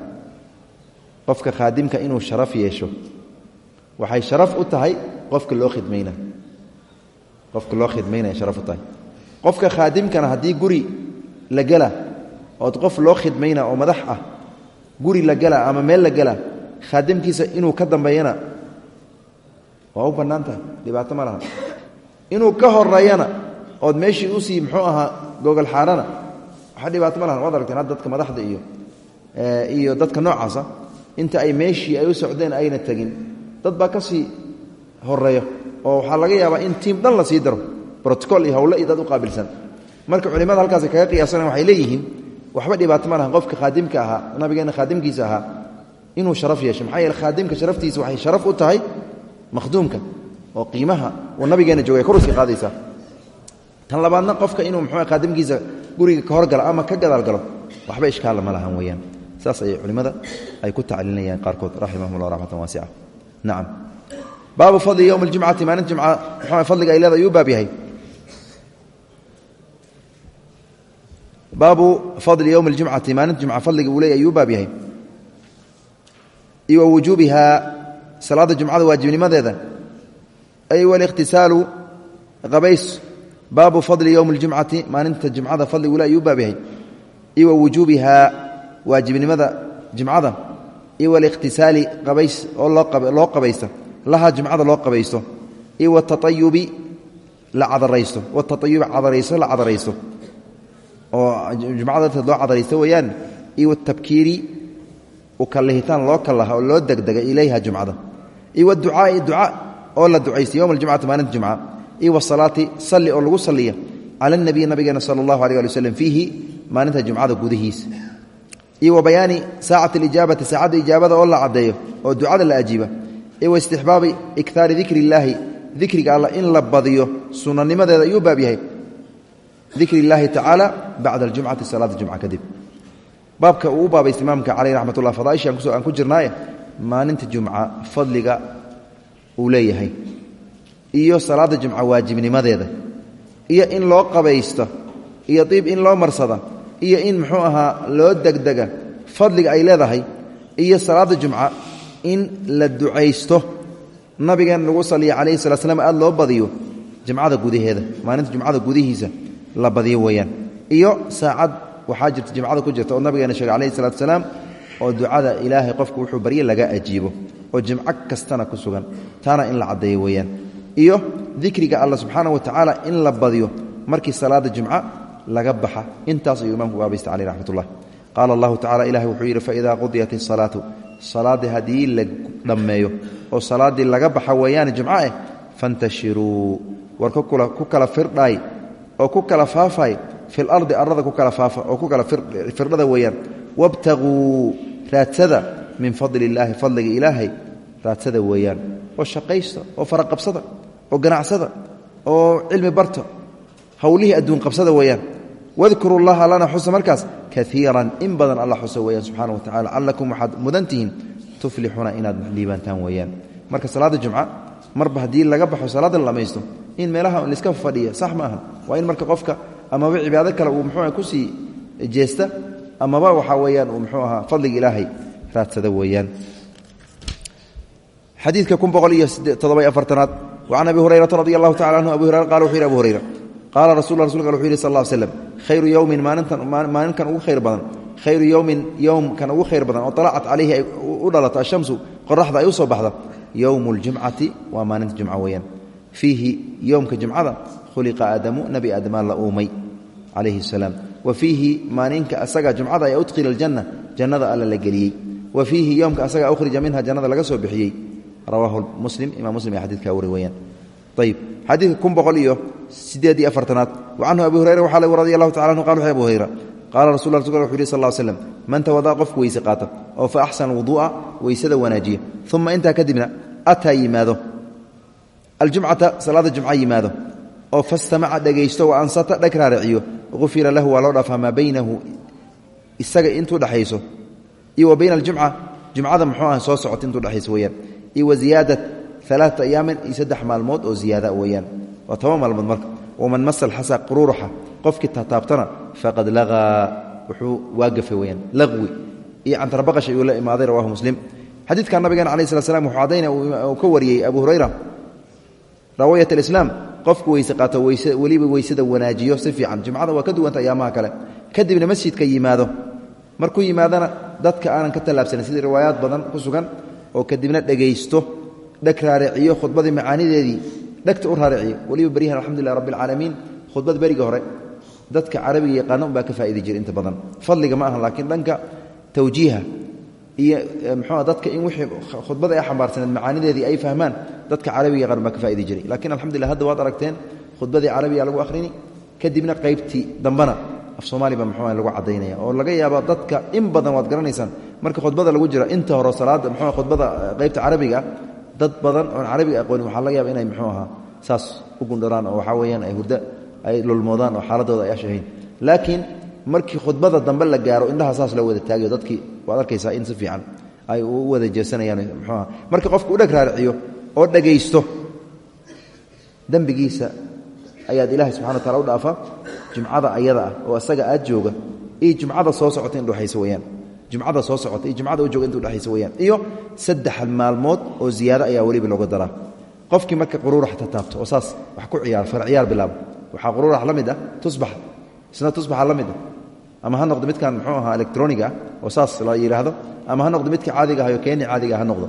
qofka khaadimka inuu sharaf yeesho waxay sharaf u tahay qofka loo khidmayna qofka loo khidmaynaya sharaf u tahay qofka khaadimkana haddii guri la gela ood qof loo khidmayna oo madax ah guri la gela ama meel la gela khaadimkiisa inuu ka dambeeyana waa u bannaan tahay dhibaato ma laha. Inuu ka horeeyana ood meeshii u sii muxuu ahaa gogol xaarana waxa dhibaato ma lahan waad aragteen hadda dadka madaxda iyo iyo dadka noocaasa inta ay meeshii ay u socdeen ayna tegin dad baa ka sii horeeyo oo waxaa laga yaabaa in tiim dhan la sii daro brotocol iyo hawle iyo dad u qaabilsan. Marka culimada halkaas kaga qiyaasan waxay leeyihiin waxba dhibaato qofka khaadimka ahaa nabigeena khaadimkiisa ahaa inuu sharaf yeesho. Maxaa khaadimka sharaftiisa waxay sharaf u tahay makhduumka oo qiimaha uu nabigeena joogay koruska qaadaysaa tan labaadna qofka inuu muxuu khaadimkiisa guriga ka horgalo ama ka gadaal galo waxba ishkaalla ma lahan weeyaan. Saas ayay culimmada ay ku tacliilinayaan qaarkood raximahumullah raxmatan waasica nacam baabu fadli yowmi اljumcati maalin jumca muxuu fadliga ay leeda ayuu baab yahay baabu fadli yowmi اljumcati maalinta jumca fadliga uu leey ayuu baab yahay. Wa wujuubihaa salaada jumcada waajibnimadeeda. Ay walikhtisaalu qabays baabu fadli yowmi اljumcati maalinta jumcada fadliga ule ayuu baab yahay. Iyo wa wujuubihaa waajibnimada jumcada. Iyo walikhtisaali qabays oo loo qabaysta lahaa jumcada loo qabaysto. Iyo wataayubi la cadaraysto. Wataayubi cadarayso la cadaraysto oo jumcada loo cadaraysto weeyaan iyo watabkiiri ukalihitaan loo kalaha oo loo degdega ilayha jumcada. Iyo waducaai duca oo la ducaysta yowma aljumcati maalinta jumca iyo wasalaati salli oo lagu saliya cala nabiyi nabigeena sala allahu aleh ali waslem fiihi maalinta jumcada gudihiisa. Iyo wa bayaani saacati alijaabati saacadda ijaabada oo la caddeeyo oo ducada la ajiiba. Iyo waistixbaabi iktaari dikri illaahi dikriga alla in la badiyo sunanimadeeda ayuu baab yahay dikri illaahi tacaala bacda aljumcati salaada jumca kadib. Baabka uu u baabaysta imaamka caleyh raxmat ullah fadaaisha aan ku jirnaaye maalinta jumca fadliga uu leeyahay. Iyo salaada jumca waajibnimadeeda. Iyo in loo qabaysto. Iyo diib in loo marsada. Iyo in muxuu ahaa loo degdega fadliga ay leedahay. Iyo salaada jumca in la ducaysto. Nabigeen lagu saliya calayhi salat slam aad loo badiyo jumcada gudaheeda maalinta jumcada gudihiisa la badiyo weeyaan. Iyo saacad waxaa jirta jimcada ku jirta oo nabigeena sheegay calayhi salatu salaam oo ducada ilaahay qofku wuxuu barye laga ajiibo oo jimco kastana ku sugan taana in la caddeeyo weeyaan. Iyo dikriga alla subxaana wa in la badiyo markii salaada jumca laga baxa. Intaas ayuu imamku baabaysta caleyh raxmatullah. Qaala allahu tacala ilahi wuxuu yidhi faidaa qudiyat isalaatu salaaddii haddii la dhammeeyo oo salaaddii laga baxa weeyaan jumco eh fantashiruu war ku kala firdhaay oo ku kala faafaay fi lardi arada ku kala faafa oo ku kala firdhada weeyaan. Wabtaguu raadsada min fadli illaahi fadliga ilaahay raadsada weeyaan. Oo shaqaysta oo faraqabsada oo ganacsada oo cilmi barta howlihii adduun qabsada weeyaan. Wadkuru llaha lana xusa markaas kaiiran in badan alla xusa weeyaan subxana wa tacala callakum waxaad mudantihiin tuflixuuna inaad liibaantaan weeyaan. Marka salaada jumca marba haddii laga baxo salaada la dhamaysto in meelaha laiska fadhiya sax ma aha waa in marka qofka amaba cibaado kale uu muxuu ku sii jeesta amaba waxaa weeyaan uu muxuu ahaa fadliga ilaahay raadsada weeyaan. Xadiidka kun boqol iyo toddoba afartanaad. Wacan abi hurayrata radi allahu tacala anhu abu hurayra qala wuxuu yidhi abu hurayra qaala rasul rasulka wuxuu yidhi sal ll slam khayru yowmin maalintan ugu khayr badan khayru yowmin yowmkan ugu khayr badan oo alacat calayhi ay u dhalato ashamsu qoraxda ay u soo baxda yowmu ljumcati fiihi yowmka jumcada khuliqa aadamu nebi aadamaa la uumay calayhi salaam. Wa fiihi maalinka asaga jumcada ee udkhila aljanna jannada alla la geliyey. Wa fiihi yowmka asaga ukhrija minha jannada laga soo bixiyey. Rawaahu muslim imam muslim ee xadidkaa wari weyaan ayib xadiidka kun boqol iyo sideed iyo afartanaad. Wa canhu abi hurayra waxaa lagu radi allahu tacala anhu qala wuxu abu hurayra qaala rasul wuxu yidhi sal ll slam man tawadaa qofku weyse oo fa axsana wuduu'a weysada uma intaa kadibna ataa aljumcata salaada jumca yimaado oo fastamaca dhegaysto wa ansata dheg raaraciyo ufira lahu waa loo dhaafaa maa baynahu isaga intuu dhexayso iyo wa bayna aljumca jumcada muxuu ah soo socota intuu dhexayso weyaan iyo wa ziyaadat alaaata ayaamin iyo saddex maalmood oo ziyaada weeyaan. Waa toban maalmood marka. Waman masa alxasa quruuraxa qofkii taataabtana faqad lagaa wuxuu waagafay weyaan laqwi iyo cantarbaqash ayuu la imaaday rawahu muslim. Xadiidka nabigeena calayi slat slam wuxuu abu hurayra rawaayat alislaam. Qofku weyse qaato weliba weysada wanaajiyo si fiican. Jumcada waa ka duwanta ayaamaha kale. Kadibna masjidka yimaado. Markuu yimaadana dadka aanan ka tallaabsanin sidii riwaayaad badan ku sugan oo kadibna dhegaysto dheg raariciyo khudbadii macaanideedii dhegta u raariciyo. Weliba beryahan alxamdulilah rabbi alcaalamiin khudbad beriga hore. Dadka carabiga yaqaana unbaa ka faa'idi jira inta badan. Fadliga ma aha laakiin dhanka tawjiiha iyo mxua dadka in wixii khudbada ay xambaarsaneed macaanideedii ay fahmaan dadka carabiga yaqaan baa ka faa'idi jiray. Lakiin alxamdulillah hadda waad aragteen khudbadii carabiga lagu akhrini kadibna qaybtii dambena af soomaali baa muxuu lagu cadaynaya oo laga yaabo dadka in badan waad garanaysaan marka khudbada lagu jiro inta hore salaada muxuu khudbada qaybta carabiga dad badan oon carabiga aqoonin waxaa laga yaaba inay muxuu ahaa saas u gundharaan oo waxaa weeyaan ay hurdo ay lulmoodaan oo xaaladooda ay ashahayn. Laakiin markii khudbada dambe la gaaro indhaha saas loo wada taagayo dadkii waad arkaysaa in si fiican ay u wada jeesanayaan muxuuaha marka qofku u dheg raariciyo oo dhegaysto dembigiisa ayaad ilaahay subxana wa tacala u dhaafaa. Jumcada ayada ah oo isaga aad jooga iyo jumcada soo socota in dhexaysa weyaan jumcada soo socota iyo jumcada u jooga intu dhexaysa weyaan iyo saddex maalmood oo ziyaado ayaa weliba looga daraa. Qofkii marka quruurax tataabto oo saas wax ku ciyaar far ciyaar bilaabo waxaa quruurax la mid ah tusbax. Isna tusbaxa la mid ah ama ha noqdo midkan muxuu ahaa electroniga oo saas la yidhaahdo ama ha noqdo midka caadiga ahayo keeni caadiga ha noqdo.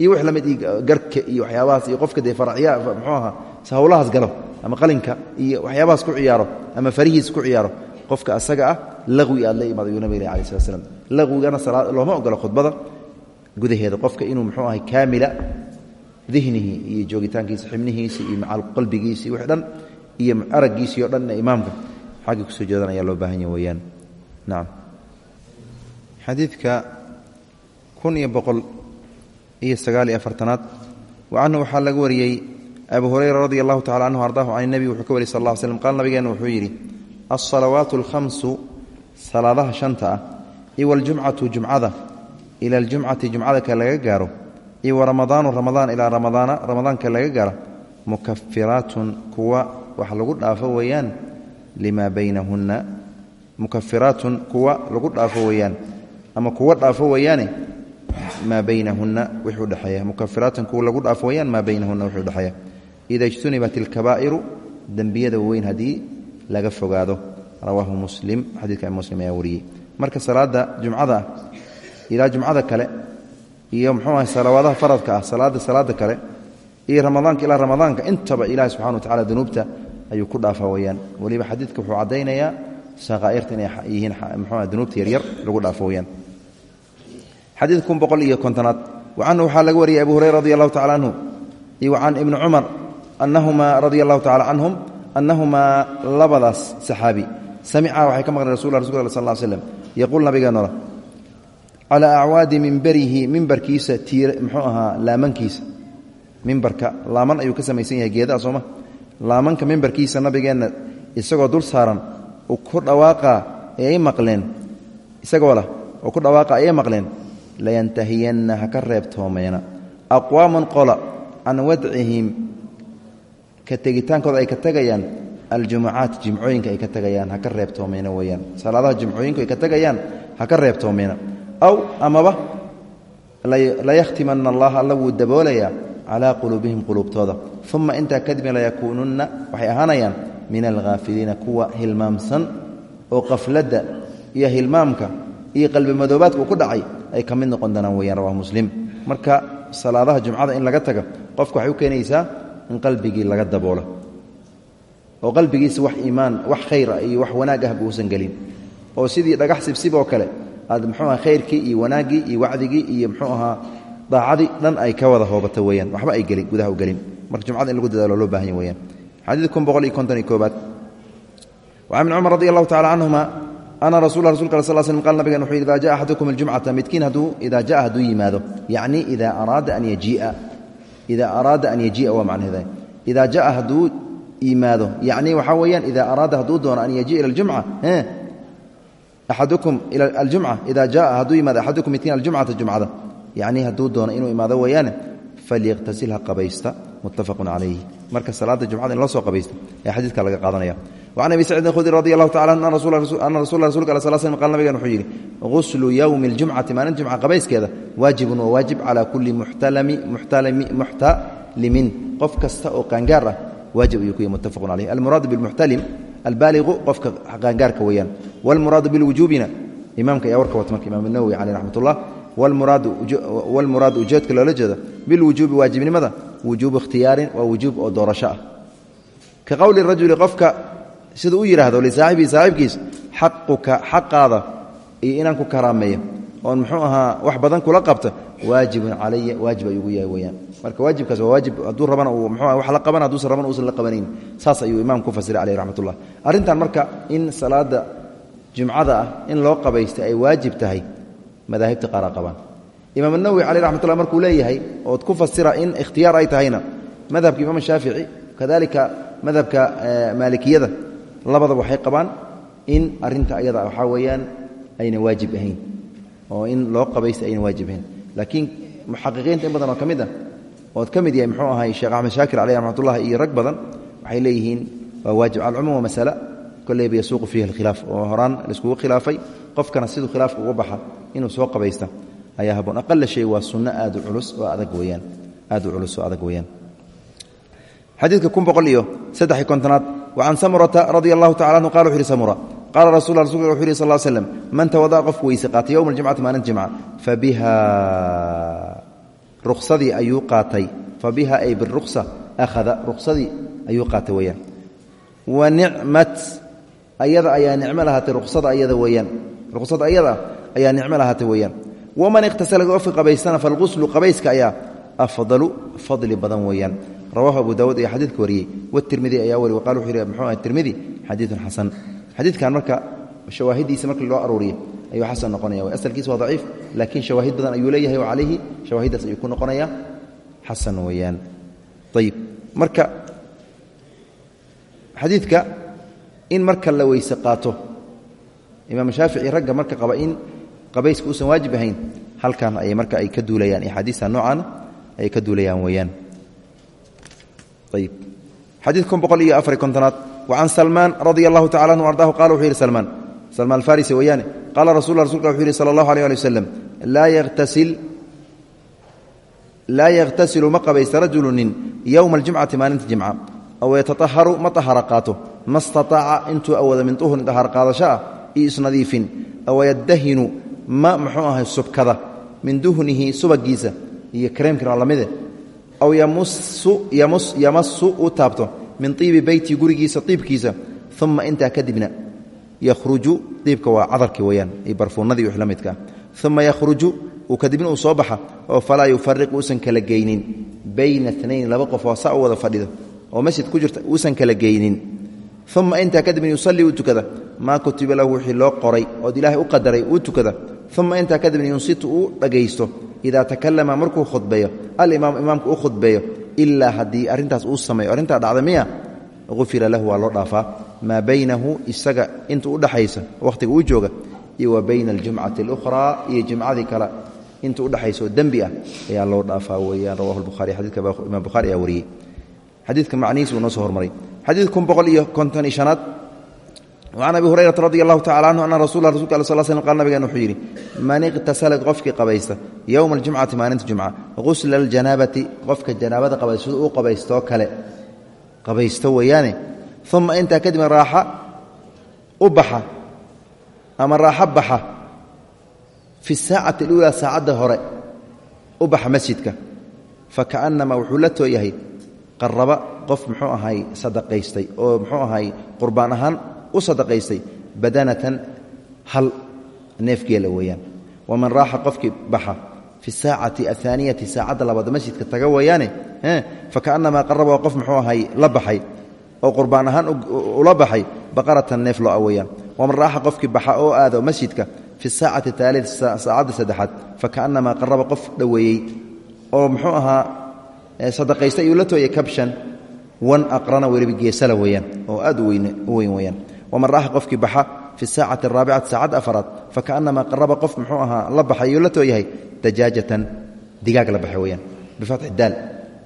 Iyo wix la mid garka iyo waxyaabahaas iyo qofka dee faracya muxuu ahaa hawlahaas galo ama qalinka iyo waxyaabahaas ku ciyaaro ama farihiis ku ciyaaro qofka asaga ah laqwi aad la imaado yuu nabig alai slat slam laqwigana looma ogola khudbada gudaheeda qofka inuu muxuu ahay kaamila dihnihi iyo joogitaankiisa xibnihiisi iyo macal qalbigiisi wix dhan iyo araggiisii o dhan imaamka. Xaggii ku soo jeedan ayaa loo baahan yaha weyaan nacam xadiidka kun iyo boqol iyo sagaal iyo afartanaad wa canhu waxaa laga wariyey abu hurayra radi allahu tacala canhu ardaahu can nebi wuxuu ka wariyy sal lla slm qaal nabigeena wuxuu yidhi alsalawaatu alkhamsu salaadaha shanta ah iyo waljumcatu jumcada ila aljumcati jumcada ka laga gaaro iyo waramadaanu ramadaan ilaa ramadaana ramadaanka laga gaaro mukafiraatun kuwa wax lagu dhaafo weeyaan limaa baynahunna mukafiraatun kuwa lagu dhaafo weeyaan. Ama kuwa dhaafo weeyaane maa baynahunna wixii udhexeeya mukafiraatun kuwa lagu dhaafo weeyaan maa baynahunna wixii udhexeeya ida ijtunibat ilkabaa'iru dembiyada weyn haddii laga fogaado. Rawaahu muslim xadiidka muslim ayaa wariyey. Marka salaada jumcada ah ilaa jumcada kale iyo muxuu ahay salawaadaha faradka ah salaada salaada kale iyo ramadaanka ilaa ramadaanka intaba ilahi subxana wa tacala dunuubta ayuu ku dhaafaa weyaan weliba xadiidka wuxuu caddaynayaa saqaa'irta inay yihiin muxuuah dunuubta yaryar lagu dhaafo weyaan. Xadiidka kun boqol iyo kontonaad. Wa waxaa laga wariyay abu hurayra radi allahu tacala canhu iyo can ibni cumar anahumaa radia allahu tacala canhum annahumaa labadaas saxaabi. Samica waxay ka maqleen rasul rasulka al sal slm yaquul nabigeenoola calaa acwaadi mimberihi mimbarkiisa tiir muxuu ahaa laamankiisa. Mimbarka laaman ayuu ka samaysan yahay geedaa sooma. Laamanka mimbarkiisa nabigeenna isagoo dul saaran ku dhawaaqa ay maqleen. Isagoo lah oo ku dhawaaqa ayay maqleen. Layantahiyanna ha ka reebtoomeena aqwaamun qola can wadcihim. Ka tegitaankooda ay ka tegayaan. Aljumucaat jimcooyinka ay ka tegayaan ha ka reebtoomeena weyaan salaadaha jimcooyinku ay ka tegayaan ha ka reebtoomeena aw amaba layakhtimanna allah alla wuu daboolayaa calaa quluubihim quluubtooda. Uma intaa kadibna layakuununna waxay ahaanayaan min alghaafiliina kuwa hilmaamsan oo qafladda iyo hilmaamka iyo qalbimadoobaadka uu ku dhacay ay ka mid noqon doonaan weyaan muslim. Marka salaadaha jumcada in laga taga qofka waxay u keenaysaa in qalbigii laga daboolo oo qalbigiisa wax iimaan wax khayra iyo wax wanaag ahba uusan gelin. Oo sidii dhagax sibsib oo kale aad muxuu aha khayrkii iyo wanaaggii iyo wacdigii iyo muxuu ahaa daacadii dhan ay ka wada hoobata weyaan waxba ay gelin gudaha u gelin. Marka jumcada in lagu dadaalo loo baahan ya weyaan xadiid kun boqol iyo konton iyo koobaad wacan ibni cumar radi allahu tacala canhuma ana rasul rasulka al sl slm qal nabigan wuxuu ida jaa axadukum aljumcata midkiin hadduu idaa jaa hadduu yimaado. Yacni idaa araada an yajiia idaa araada an yajiia waa macnaheeda idaa jaa hadduu yimaado. Yacni waxaa weeyaan idaa araada hadduu doono an yajiia ila aljumca axadukum ila aljumca idaa jaa hadduu yimaado axadukum midkiin aljumcata jumcada yacni hadduu doono inuu imaado weeyaane. Falyaqtasil ha qabaysta muttafaqun calayhi marka salaada jumcada in la soo qabaysta ayaa xadiidka laga qaadanaya. Wacan abi sacid khudri radi allahu tacala anhu ana rasula rasulka sal slm qal nabigan wuxuu yidhi guslu yowmi اljumcati maalin jumca qabayskeeda waajibun waa waajib calaa kulli muxtalimin qof kasta oo qaangaar ah waajib ayuu ku yahy muttafaqun caleyh almuraadu bilmuxtalim albaaliqu qofka qaangaarka weeyaan. Wاlmuraadu bilwujuubina imaamka ayaa warka wata marka imaam nawowi caleyh raxmat ullah wlmuraadu ujeedka loola jeeda bilwujuubi waajibnimada wujuubu ikhtiyaarin waa wujuub oo doorasho ah. Ka qowli rajuli qofka siduu u yidhaahdo lisaaxibihi saaxiibkiis xaquka xaqaada iyo inaan ku karaameeyo. Oon muxuu ahaa wax badan kula qabta waajibun calaya waajib ayuugu yahay weyaan marka waajibkaas waa waajib hadduu rabana uu mxuu wax la qaban hadduusan rabana uusan la qabanayn. Saas ayuu imaamku ku fasiray caleyh raxmat arrintan marka in salaada jumcada ah in loo qabaystay ay waajib tahay madaahibta qaara qabaan imaam nawowi caleyh raxmat ullah markuu leeyahay ood ku fasira in ikhtiyaar ay tahayna madhabka imaam shaafici kadalika madhabka maalikiyada labadaba waxay qabaan in arinta ayada waxaa weeyaan ayna waajib ahayn oo in loo qabaysta ayna waajib ahayn. Laakiin muxaqiqiinta in badan oo ka ah yahay muxuu ahay sheekh axmed shaakir caleyh raxmatullahi iyo rag badan waxay leeyihiin waa waajib alcumuum waa masale kolleyba yasuuqu fiihi alkhilaaf oo horaan laiskugu khilaafay qofkana siduu khilaafka uga baxa inuu soo qabaysta ayaa haboon aqala shay waa sunno aad culus oo adag weyaan aad u culus oo adag weeyaan. Xadiidka kun boqol iyo saddex kontonaad wacan samurata radia allahu anhu qala wuxu samura. Qaala rasul rasulka wuxu yhi sal l slem man tawada'a qofku weyse qaatay yowma aljimcati maalin jimca fa biha. Ruqsadii ayuu qaatay. Fa biha ay biruqsa akhada ruqsadii ayuu qaatay weeyaan. Wa nicmat ayada ayaa nicmo lahaatay ruqsada ayada weeyaan. Ruqsada ayada ayaa nicmo lahaatay weeyaan waman ikhtasala qofka qabaystana falquslu qabayska ayaa afdalu fadli badan weeyaan. Rawahu abu daawuud ayaa xadiidka wariyey. Watirmidi ayaa wari waqala wuxuu yidhi muxuu ahay tirmidi xadiidun xasan. Xadiidkan marka shawaahidiisa markii loo aruuriyo ayuu xasan noqonaya asalkiisa waa daciif laakiin shawaahid badan ayuu leeyahay wa calayhi shawaahiddaas ayuu ku noqonayaa xasan weeyaan. Ayib marka xadiidka in marka la weyse qaato marka qabayska uusan waajib ahayn halkan ayay marka ay ka duulayaan axaadiista noocaana ayay ka duulayaan weeyaan. Ayib. Xadiid kun boqol iyo afari kontonaad. Wacan salmaan radia allahu tacala anhu ardahu qala wuxuu yidhi salmaan salmaan alfarisi weeyaane qaala rasul rasulka wuxuu yidhi sala allahu alيh ali waslem laa yakhtasilu ma qabaysta rajulu nin yowma aljimcati maalinta jimca aw yatataharu ma tahara qaato ma min uhrin tahar qaadasho aw yadahinu ma muxuu ahay subkada min duhnihi subagiisa iyo kareemkina waa lamide. Aw yamasu u taabto min iibi beyti gurigiisa iibkiisa uma intaa kadibna yaruju iibka waa cadarkii weyaan iyo barfuunadii wix la midkaa uma yakhruju uu kadibna uu soo baxa oo falaa yufariq uusan kala geynin. Bayna nayn laba qof oo saa u wada fadhido oo masjid ku jirta uusan kala geynin. Uma intaa kadibna yusalii uu loo qoray ood ilaahay uma intaa kadibna yunsitu uu dhagaysto idaa takalama markuu khudbeeyo alimaam imaamku u khudbeeyo ilaa haddii arrintaas uu sameeyo arrintaa dhacda miya ufira lahu waa loo dhaafaa maa baynahu isaga inta udhaxaysa wakhtiga uu jooga iyo wa bayna aljumcati اlukhraa iyo jimcadii kale inta udhaxaysa oo dembi ah ayaa loo dhaafaa weyaan rawahu lbuhari xadidka imaam buhari ayaa wariyey xadiidka macnihiis wuu noo soo hormaray xadiid kun boqol can abi hurayrata radi allahu tacala canhu ana rasul rasulka al sl slm qal nabigan wuxuu yidhi man iqhtasala qofkii qabaysta yowma aljumcati maalinta jumca qusla aljanaabati qofka janaabada qabaysta siduu u qabaystoo kale qabaysto weeyaane uma intaa kadibna raaxa u baxa ama raaxo baxa fi saacati اluulaa saacadda hore u baxa masjidka fakaأnama wuxuu la too yahay qaraba qof muxuu ahay sadaqaystay oo muxuu ahay qurbaan ahaan u sadaqaystay badanatan hal neefgeela weeyaan. Waman raaxa qofkii baxa fi saacati ahaaniyati saacadda labaad masjidka taga weeyaane fakaأnamaa qaraba qof muxuu ahay la baxay. Oo qurbaan ahaan ula baxay baqaratan neef lo'a weeyaan. Waman raaxa qofkii baxa oo aado masjidka fi saacati taalid saacadda saddexaad fakaأnamaa qaraba qof dhoweeyey. Oo muxuu ahaa sadaqaysta iyuu la tooyay kabshan wan aqrana weliba geesala weeyaan oo aad u weyn weeyaan waman raaxa qofkii baxa fi saacati araabicati saacadda afaraad fakaأnamaa qaraba qof muxuu ahaa la baxay iyuu la tooyahay dajaajatan digaag la baxay weyaan bifatxi daal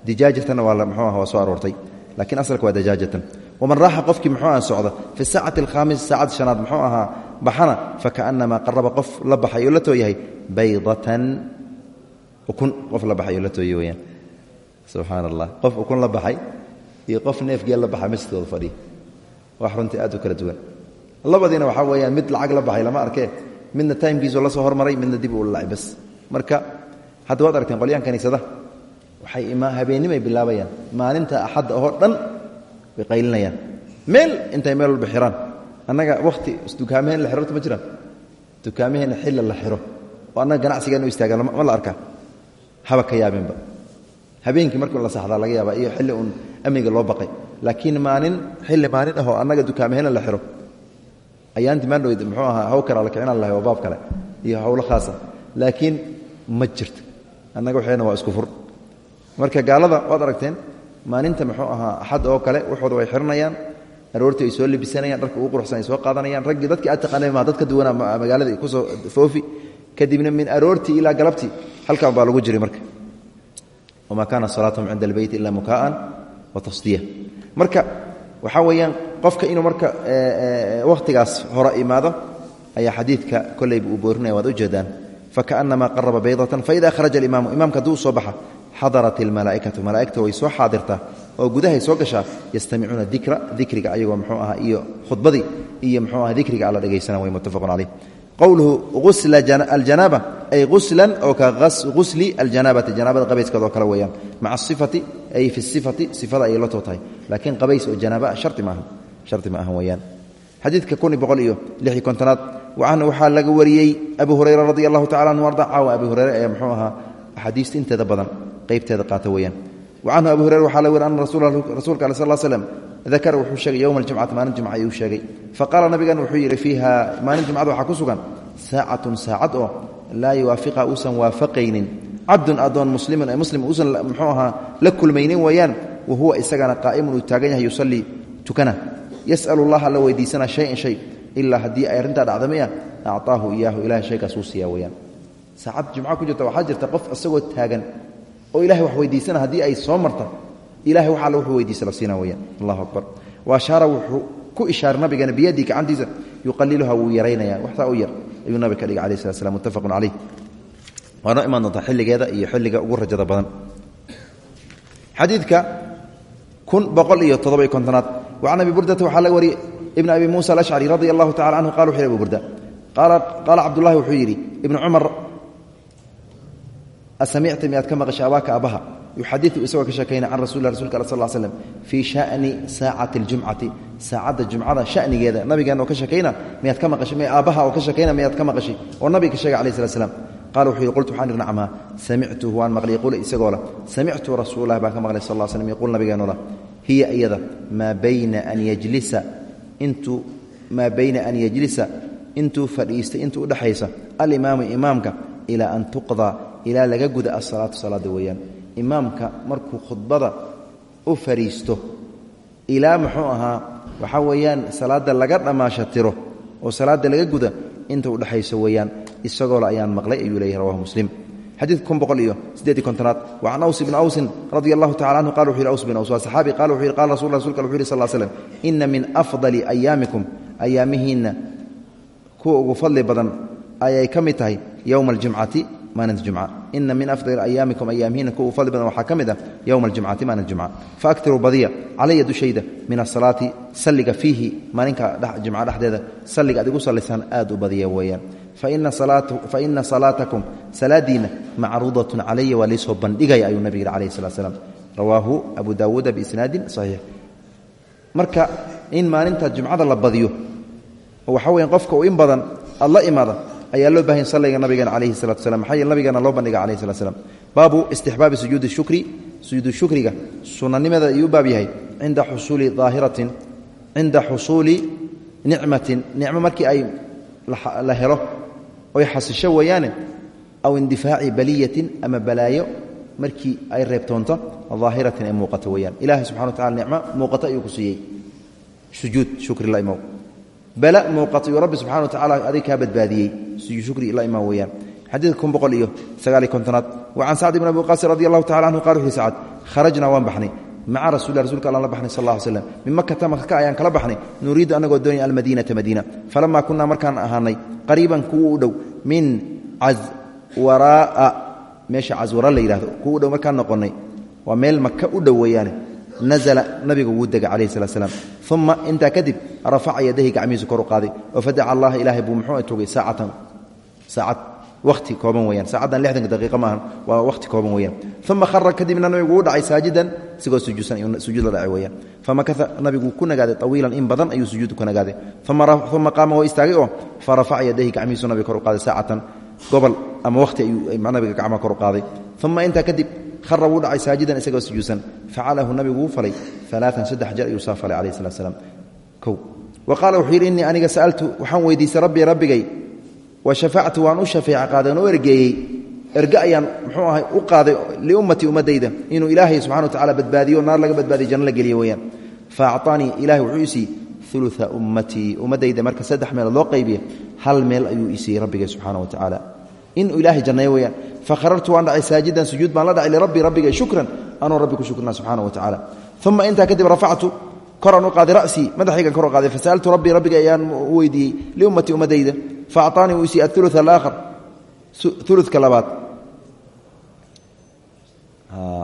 dijaajatanna waa mxuu aha waa soo aroortay lakiin asalka waa dajaajatan. Waman raaxa qofkii muxuu aha socda fi saacati alkhaamis saacadda shanaad muxuu ahaa baxana fakaأnamaa qaraba qof la baxay iyuu la tooyahay baydatan ukun qof la baxay iyuu la tooyay weyaan subxaan allah qof ukun la baxay iyo qof neefgeel la baxay masjidkooda fadhiya wax runtii aad u kala duwan. Labadiina waxaa weeyaan mid lacag la baxay lama arkee. Midna taymkiisu la soo hormaray midna dib uu lacay bas marka hadda waad aragteen qolyahan kaniisada waxay habeennimay bilaabayaan. Maalinta axadda oo dhan way qaylinayaan. Meel intay meel walba xiraan. Annaga wakhti dukaamaheen la xirorta ma jiraan. Dukaamaheenna xilla la xiro. Oo annaga ganacsigeenna u istaagaan ma la arkaa. Haba ka yaabinba. Habeenkii markii la saxdaa laga yaaba iyo xilli uun amniga loo baqay laakiin maalin xilli maalin ahoo annaga dukaamahena la xiro. Ayaanti maandhowd muxuu ahaa haw kala la kicinan lahay waa baab kale iyo howlo khaasa. Laakiin ma jirto. Annaga waxeena waa isku fur. Marka gaalada waad aragteen maalinta muxuu ahaa axad oo kale waxooda way xiranayaan aroortii ay soo lebisanayaan dharka ugu quruxsan ay soo qaadanayaan raggii dadkii aad taqaanay ma dad ka duwana magaalada ku soo foofi. Kadibna min aroortii ilaa galabtii halkan baa lagu jiray marka. Wamaa kaana salaatuhum cinda albeyti ila mukaa'an wa tasdiya marka waxaa weeyaan qofka inuu marka wakhtigaas hore imaado ayaa xadiidka kolleyba uu boorinaya waad ujeedaan fakaأnamaa qaraba baydatan faida kharaja alimaamu imaamka hadduu soo baxa xadarat ilmalaa'ikatu malaa'igta way soo xaadirtaa oo gudahay soo gashaa yastamicuuna dikra dikriga ayagoo mxuu aha iyo khudbadii iyo mxuu aha dikriga alla dhegaysana way muttafaqun caleyh qowluhu usla aljanaaba ay uslan oo ka usli aljanaabati janaabada qabayskeeda oo kale weeyaan. Maca sifati ay fi sifati sifada ayay la too tahay laakiin qabays oo janaaba shari maaha sharti ma ahan weeyaan. Xadiidka kun boqol iyo lix iyo kontonaad wacanhu waxaa laga wariyey abu hurayra radi allahu tacala anhu arda caawa abu hurayre ee mxuu ahaa axaadiista inteeda badan qaybteeda qaata weeyaan. Wacanhu abu hurayra waxaa laga wari ana rasuulka ale sal slm dakara wuxuu sheegay yowma aljumcati maalin jumca ayuu sheegay. Faqaala nabigan wuxuu yidhi fiiha maalin jumcada waxaa ku sugan saacatun saacad oo laa yuwaafiqa uusan waafaqaynin. Cabdun adoon muslimun ee muslim uusan muxuu ahaa la kulmaynin weeyaan wa huwa isagana qaa'imun uu taagan yahay yusallii tukana. Yas'al allah alla weydiisana shayan shay ilaa haddii ay arrintaa dhacda miya acطaahu iyaahu ilahay shaygaas uu siiya weyaan saacad jumca ku jirta waxaa jirta qof isagoo taagan oo ilahay wax weydiisana haddii ay soo marta ilahay wax alla wuxuu weydiisa la siina weyaan allahu akbar. Wa ashaara wuxuu ku ishaaray nabigana biyadii gacantiisa yuqaliluha wuu yaraynaya waxtaa u yar ayuu nabiga ka dhigay alayh slat slam muttafaqun caleyh waanoo imaan doontaa xilligeeda iyo xilliga ugu rajada badan. Xadiidka kun boqol iyo toddoba-iyo kontonaad. Wacan abi burdata waxaa laga wariyey ibn abi muusa alashcari radia allahu tacala canhu qala wuxu burda qaala cabdullahi wuxuu yidhi ibnu cumar asamicta miyaad ka maqashay abaaka abaha yuxadiu isagoo ka sheekayna can rasul rasulka al sal l slm fii shani saacati اljumcati saacadda jumcada shanigeeda. Nabigeenna oo ka sheekayna miyaad ka maqashay? May aabbaha oo ka sheekayna miyaad ka maqashay? Oo nabiga ka sheegay alayh slat slam qala wuxuu yidhi qultu waxaan ihi nacmaa samictuhu waan maqlay yaquul isagoo leh samictu rasuulah baan ka maqlay sal l slm yaquul nabigeennu lah hiya iyada maa bayna an yajlisa intuu maa bayna an yajlisa intuu fadhiistay intuu udhexaysa alimaamu imaamka ilaa an tuqdaa ilaa laga guda asalaatu salaada weeyaan imaamka markuu khudbada u fadhiisto ilaa muxuu ahaa waxaa weeyaan salaadda laga dhammaashatiro oo salaadda laga guda inta udhexayso weeyaan isagoola ayaan maqlay ayuu leeyahy rawahu muslim. Xadiid kun boqol iyo siddeed iyo kontonaad. Wa can aws bni awsin radia allahu tacala canhu qala wuxu yhi aws bin aws waa saxaabi qala wuxu yhi qala rasul rasulka wuxu yhi sal l slm ina min afdali ayaamikum ayaamihiinna kuwa ugu fadli badan ayay ka mid tahay yowma aljumcati maalinta jumca. Ina min afdali ayaamikum ayaamihiinna kuwa fadli badan waxaa ka mid ah yowma aljumcati maalinta jumca. Faaktiruu badiya calaya dushayda min asalaati salliga fiihi maalinka jumca dhexdeeda salliga ad igu sallisaan aad u badiya weeyaan. Faina salaatakum salaadiinna macruudatun calaya waa laysoo bandhigaya ayuu nabig yidhi alayh slat slam rawaahu abu daawuuda biisnaadin saxiix. Marka in maalinta jumcada la badiyo oo waxaa weya qofka uu in badan aad la imaada ayaa loo baahanya salliga nabigeena calayhi salatu slam maxaa nabigeena loo bandhiga alayh slat slam baabu istixbaabi sujuudi shukri sujuudu shukriga sunanimada ayuu baab yahay. Cinda xusuuli daahiratin cinda xusuuli nicmatin. Nicmo markii ay la helo oy xasisho weeyaane aw indifaaci baliyatin ama balaayo markii ay reebtoonto daahiratin ay muuqato weyaan ilahay subxana wa tacala nicmo muuqato ayuu ku siiyey. Sujuud shukri bala muuqato iyuu rabbi subxana wa tacala adig kaa badbaadiyey. Shukri la imaa weeyaan. Xadiidka kun boqol iyo sagaaliyo kontonaad. Wa can sacd ibn abi waqaasin radi allahu tacala canhu qala wuxu sacad kharajnaa waan baxnay. Maca rasulilah rsulka allan la baxnay sal alla ly slam min makata maka ayaan kala baxnay. Nuriidu annagoo doonaya almadiinata madiina. Falamaa kunaa markaan ahaanay qariiban kuwa u dhow min caswaraa'a meesha caswara la yidhahdo kuwa u dhow markaan noqonnay. Waa meel maka u dhow weeyaane. Nazla nabigu wuu degay calayhi salat slam uma intaa kadib rafaca yadahi gacmihiisu kor u qaaday oo fadaca allaha ilaahay buu muxuu togay saacatan saacad wati kooban weyaan saacaddan lixdanka daqiiqa maahan waa wakhti kooban weyaan uma khara kadibna nabigu uu dhacay saajidan isigoo sujuudsan sujuud la dhacay weyaan famakaa nabigu ku nagaaday awiilan in badan ayuu sujuud ku nagaaday uma qaama oo istaagay oo farafaca yadayhi gacmihiisu nabiga kor u qaaday saacatan gobol ama wakhti ayuu nabiga gacmaha kor u qaaday uma intaa kadib hara wuu dhacay saajidan isagoo sujuudsan facalahu nabigu wuu falay alaaan saddex jeer ayuu saa falay calayh salat slam kow wa qaala wuxuu yidhi innii aniga sa'altu waxaan weydiistay rabbii rabbigay wa shafactu waan u shafeeca qaadan oo ergeeyey erge ayaan muxuu ahay u qaaday liummatii ummadayda inuu ilaahay subxana wa tacala badbaadiyo naar laga badbaadiyo janno la geliyo weeyaan fa acطanii ilahay wuxuu isiiy ulua ummatii ummaddayda marka saddex meelood loo qaybiya hal meel ayuu isiiyey rabbigay subxaana wa tacaala inuu ilaahay janneeyo weeyaan fakharartu waan dhacay saajidan sujuud baan la dhacay lirabbi rabbigay shukran anuu rabbi ku shukrina subxaana wa tacaala uma intaa kadib rafactu koraan u qaaday rasii madaxaygan kor u qaaday fasa'altu rabbii rabbiga ayaan u weydiiyey liummatii ummaddayda fa acطaanii uu isiiy aulu alaakhar uluka labaad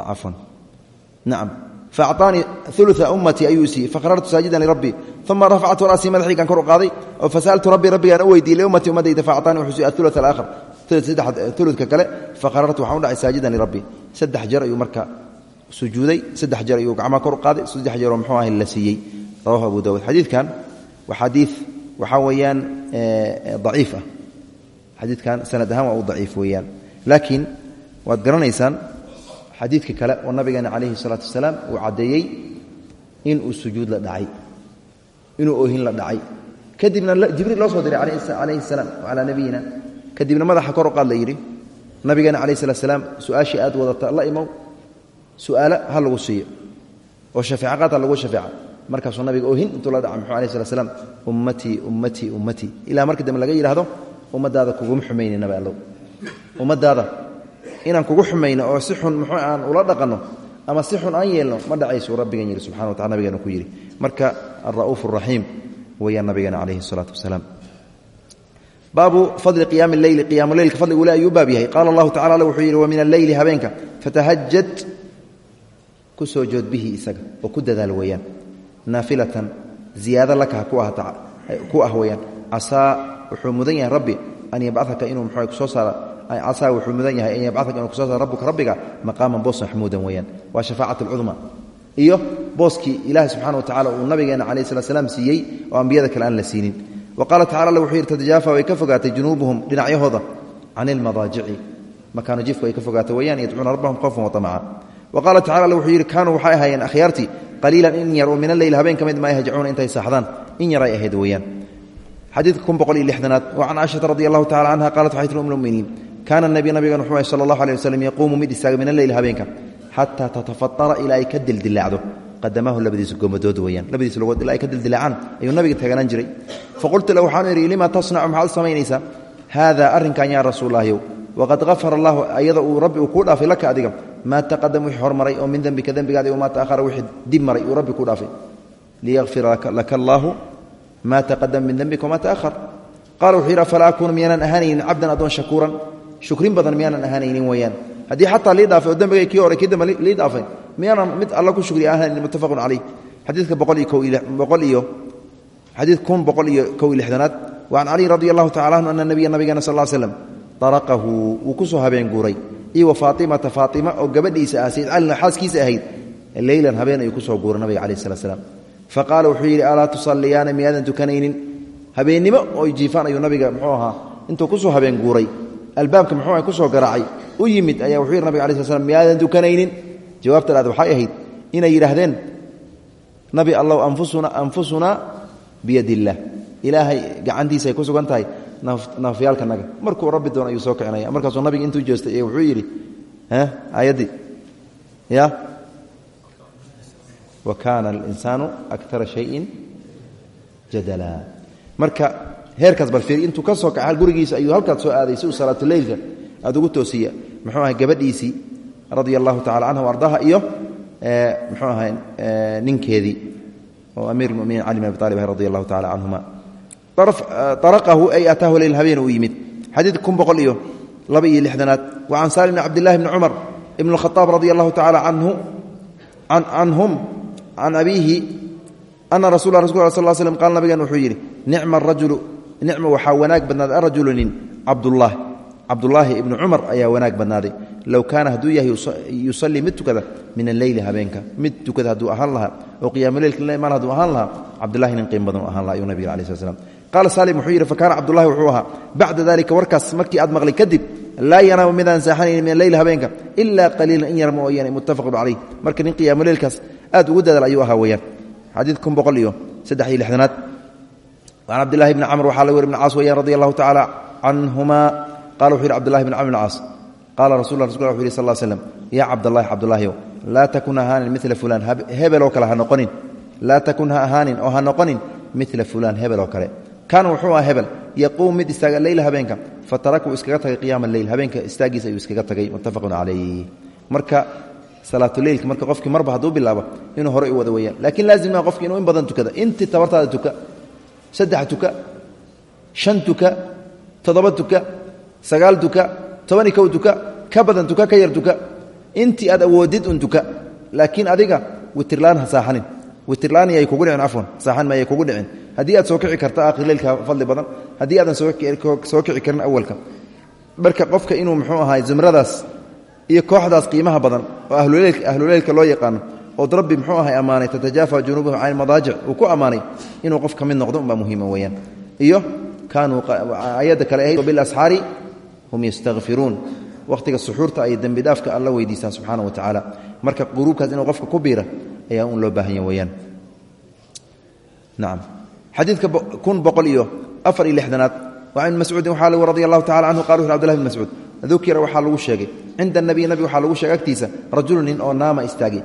cafwan nacam faacطaanii ulua ummatii ayuu siiyey fakharartu saajidan lirabbii uma rafactu rasii madaxaygan kor u qaaday oo fasa'altu rabbii rabbigaan u weydiiyey liummatii ummaddayda faacطaanii wuxuu siiyey aulua alaakhar uludka kale fakharartu waxaan u dhacay saajidan lirabbii saddex jeer ayuu marka sujuuday saddex jeer ayuu gacmaha kor qaaday saddex jeeroo muxuu ahay la siiyey. Rawahu abu dawud xadiidkan waa xadiid waxaa weeyaan daciif ah. Xadiidkan sanad ahaan waa u daciif weeyaan. Laakiin waad garanaysaan xadiidka kale oo nabigeena calayhi salaatu wasalaam uu caddeeyey inuu sujuud la dhacay inuu oohin la dhacay. Kadibna jibriil loo soo diray calayhi salaam calaa nabiyina. Kadibna madaxa kor u qaad la yidhi nabigeena calayhi salat salaam su'aashii aad wadata la imow su'aalo ha lagu siiyo oo shafeeca qaad ha lagu shafeeca markaasuu nabiga oohin intuu la dhaca muxuu alayh slat slam ummatii ummatii ummatii ilaa markii dambe laga yidhaahdo ummadaada kuguma xumayni allow ummadaada inaan kugu xumayno oo si xun muxuu aan ula dhaqanno ama si xun aan yeelno ma dhacaysuu rabbigan yidhi subxana wa tacala nabigeena ku yidhi. Marka alra'uuf araxiim weeyaan nabigeena calayhi salaatu wasalaam. Baabu fadli qiyaami leyli qiyaamuleylka fadligu le ayuu baab yahay. Qaala allahu tacala wuxuu yidhi wa min alleyli habeenka fatahajad ku soo jood bihi isaga oo ku dadaal weeyaan. Naafilatan ziyaado lakaha ku ah weeyaan. Casaa wuxuu mudan yahay rabbi an yabcaka inuu muxuu ku soo saara casaa wuxuu mudan yahay an yabcaka inuu ku soo saara rabbuka rabbiga maqaaman boos maxmuudan weeyaan. Waa shafaacat alcudma iyo booskii ilaahi subxana wa tacala uu nabigeena calayh slat slam siiyey oo ambiyada kale aan la siinin. Wa qaala tacala alle wuxuu yidhi way ka fogaatay junuubuhum dhinacyahooda. Can ilmadaajici makaanu jifka way ka fogaatay weeyaan yadcuuna rabbahum waamaca wa qaala tacala alle wuxuu yidhi kaanuu waxay ahaayeen akhyaartii qaliilan in yar oo min alleyl habeen ka mid ma yahjacuuna intay saaxdaan in yar ay ahayd weeyaan xadiidka kun boqol iyo lixdanaad wa can caaishata radi allahu tacala canha qaalat waxay tiri um lmuminiin kaana nabiy nabigan wuxuu ahay sala allahu aleh waslem yaquumu mid istaaga min alleyl habeenka xataa tatafatara ilaa ay ka dildilaacdo qadamaahu labadiisa gomadood weeyaan labadiisa logood ilaa ay ka dildilaacaan ayuu nabiga taaganaan jiray faqultu lahu waxaanu idhi lima tasnacu maxaad samaynaysaa haada arrinkan yaa rasuulahyow waqad hafara allahu ayada uu rabbi uu kuu dhaafay laka adiga maa taqadam wixii hormaray oo min dembika dembigaada maa taahara wixii dib maray uu rabbi kuu dhaafay liyakfira laka allaahu maa taqadama min dembika wamaa taahar qaala wuxuu yidhi afalaa akuunu miyaanan ahaanaynin cabdan addoon shakuuran shukrin badan miyaanan ahaanaynin weeyaan haddii xataa lii dhaafay oo dembigay kii hore kii dambe lii dhaafay miyaanan mid alla ku shukriya ahaanaynin muttafaqun calayh xadiidka boqol iyo xadiid kun boqol iyo kow iyo lixdanaad wa can caliy radi allahu tacala anhu ana nabiya nabigeena sal ll slam daraqahu wuu ku soo iyo wa faatimata faatima oo gabadhiisa ah sayid calina xaaskiisa ahayd leylan habeen ayuu ku soo guuray nabiga calayh slat slam fa qaala wuxuu yidhi alaa tusalliyaana miyaadan tukanaynin? Habeennimo oo jiifaan ayuu nabiga muxuu ahaa intuu ku soo habeen guuray albaabka muxuu ah ku soo garaacay u yimid ayaa wuxuu yidhi nabiga alai sl slam miyaadan tukanaynin? Jawaabta dhaad waxay ahayd inay yidhaahdeen nabi allow anfusunaa tahay nafyaalkanaga markuu rabbi doon ayuu soo kicinaya markaasuu nabiga intuu jeestay ee wuxuu yidhi aayaddii ya? Wa kaana alinsaanu akara shayin jadala. Marka heerkaas bal fiiri intuu ka soo kaca gurigiisa ayuu halkaad soo aaday si uu salaatuleylka aad ugu toosiya. Muxuu ahay gabadhiisii radia allahu tacala canha iyo muxuu ahay ninkeedii. Oo amiir muminiin cali bin abi talib radi allahu araqahu ay ataahu leyl habeen uu yimid xadiid kun boqol iyo laba iyo lixdanaad wa can salim bn cabdillahi bni cumar ibn اlkhaaab radi allahu tacala canhum can abiihi ana rasul rasul sal slm qaal nabigan wuxuu yidhi nicma rajulu nicma waxaa wanaag badnaaday arajulu nin cabdullah cabdulaahi ibnu cumar ayaa wanaag badnaaday low kaana hadduu yahay yusallii mid tukada min alleyli habeenka mid tukada hadduu ahaan lahaa oo qiyaamuleylka la imaan hadduu ahaan lahaa cabdullahi nin qiim badan u ahaan laha ayuu nabiga alai sl slam qaala saalim wuxuu yidhi fakaana cabdulahi wuxuu ahaa bacda dalika warkaas markii aad maqlay kadib laa yanaamu midaan saaxanayn min aleyl habeenka ilaa qaliilan in yar mooyaane muttafaqun calayh marka nin qiyaamo leylkaas aad ugu dadaal ayuu ahaa weyaan xadiid kun boqol iyo saddex iyo lixdanaad can cabdilahi bni camr waxaa laga weri bn caas weyaan radi allahu tacaala canhuma qala wuxu yidhi cbdillahi bn camr bn caas qaala rasul la rasulka wuxu yhi sal slm yaa cabdallahi cabdullahiow laa takun ha ahaanin mila fulaan hebeloo kale ha noqonin laa takun ha ahaanin oo ha noqonin mila fulaan hebeloo kale kaana wuxuu aha hebel yaquum mid istaaga leyla habeenka fatarakuu iskaga tagay qiyaama leyl. Habeenka istaagiisa ayuu iskaga tagay muttafaqun calayh marka salaatuleylka marka qofkii marba hadduu bilaabo inuu hore u wada weyaan laakiin laazim maa qofki inuu in badan tukada. Intii tabartaada tuka saddex tuka shan tuka toddoba tuka sagaal tuka tobani kow tuka ka badan tuka ka yar tuka haddii aad soo kici karta akhrileylka fadli badan haddii aadan soo kici karin awalka marka qofka inuu muxuu ahaay zumradaas iyo kooxdaas qiimaha badan oo ahluleylka loo yaqaano ood rabbi muxuu ahay ammaanay tatajaafa junuubuhum can madaajic uu ku ammaanay inuu qof ka noqdo umbaa muhiima weyaan iyo kaanuu ayadda kale ahayd bilasxaari hum yastakfiruun wakhtiga suxuurta ay dembi dhaafka alla weydiistaan subxaana wa tacaala. Marka quruubkaas inuu qofka ku biira ayaa un loo baahanya weyaan nacam xadiidka kun boqol iyo afar iyo lixdanaad wa can mascuudin waxaa lagu radi allahu tacala canhu qala wuxu abdulahi bn mascuud dukira waxaa lagu sheegay cinda nabiy nabi waxaa lagu sheegay agtiisa rajulu nin oo naama istaagay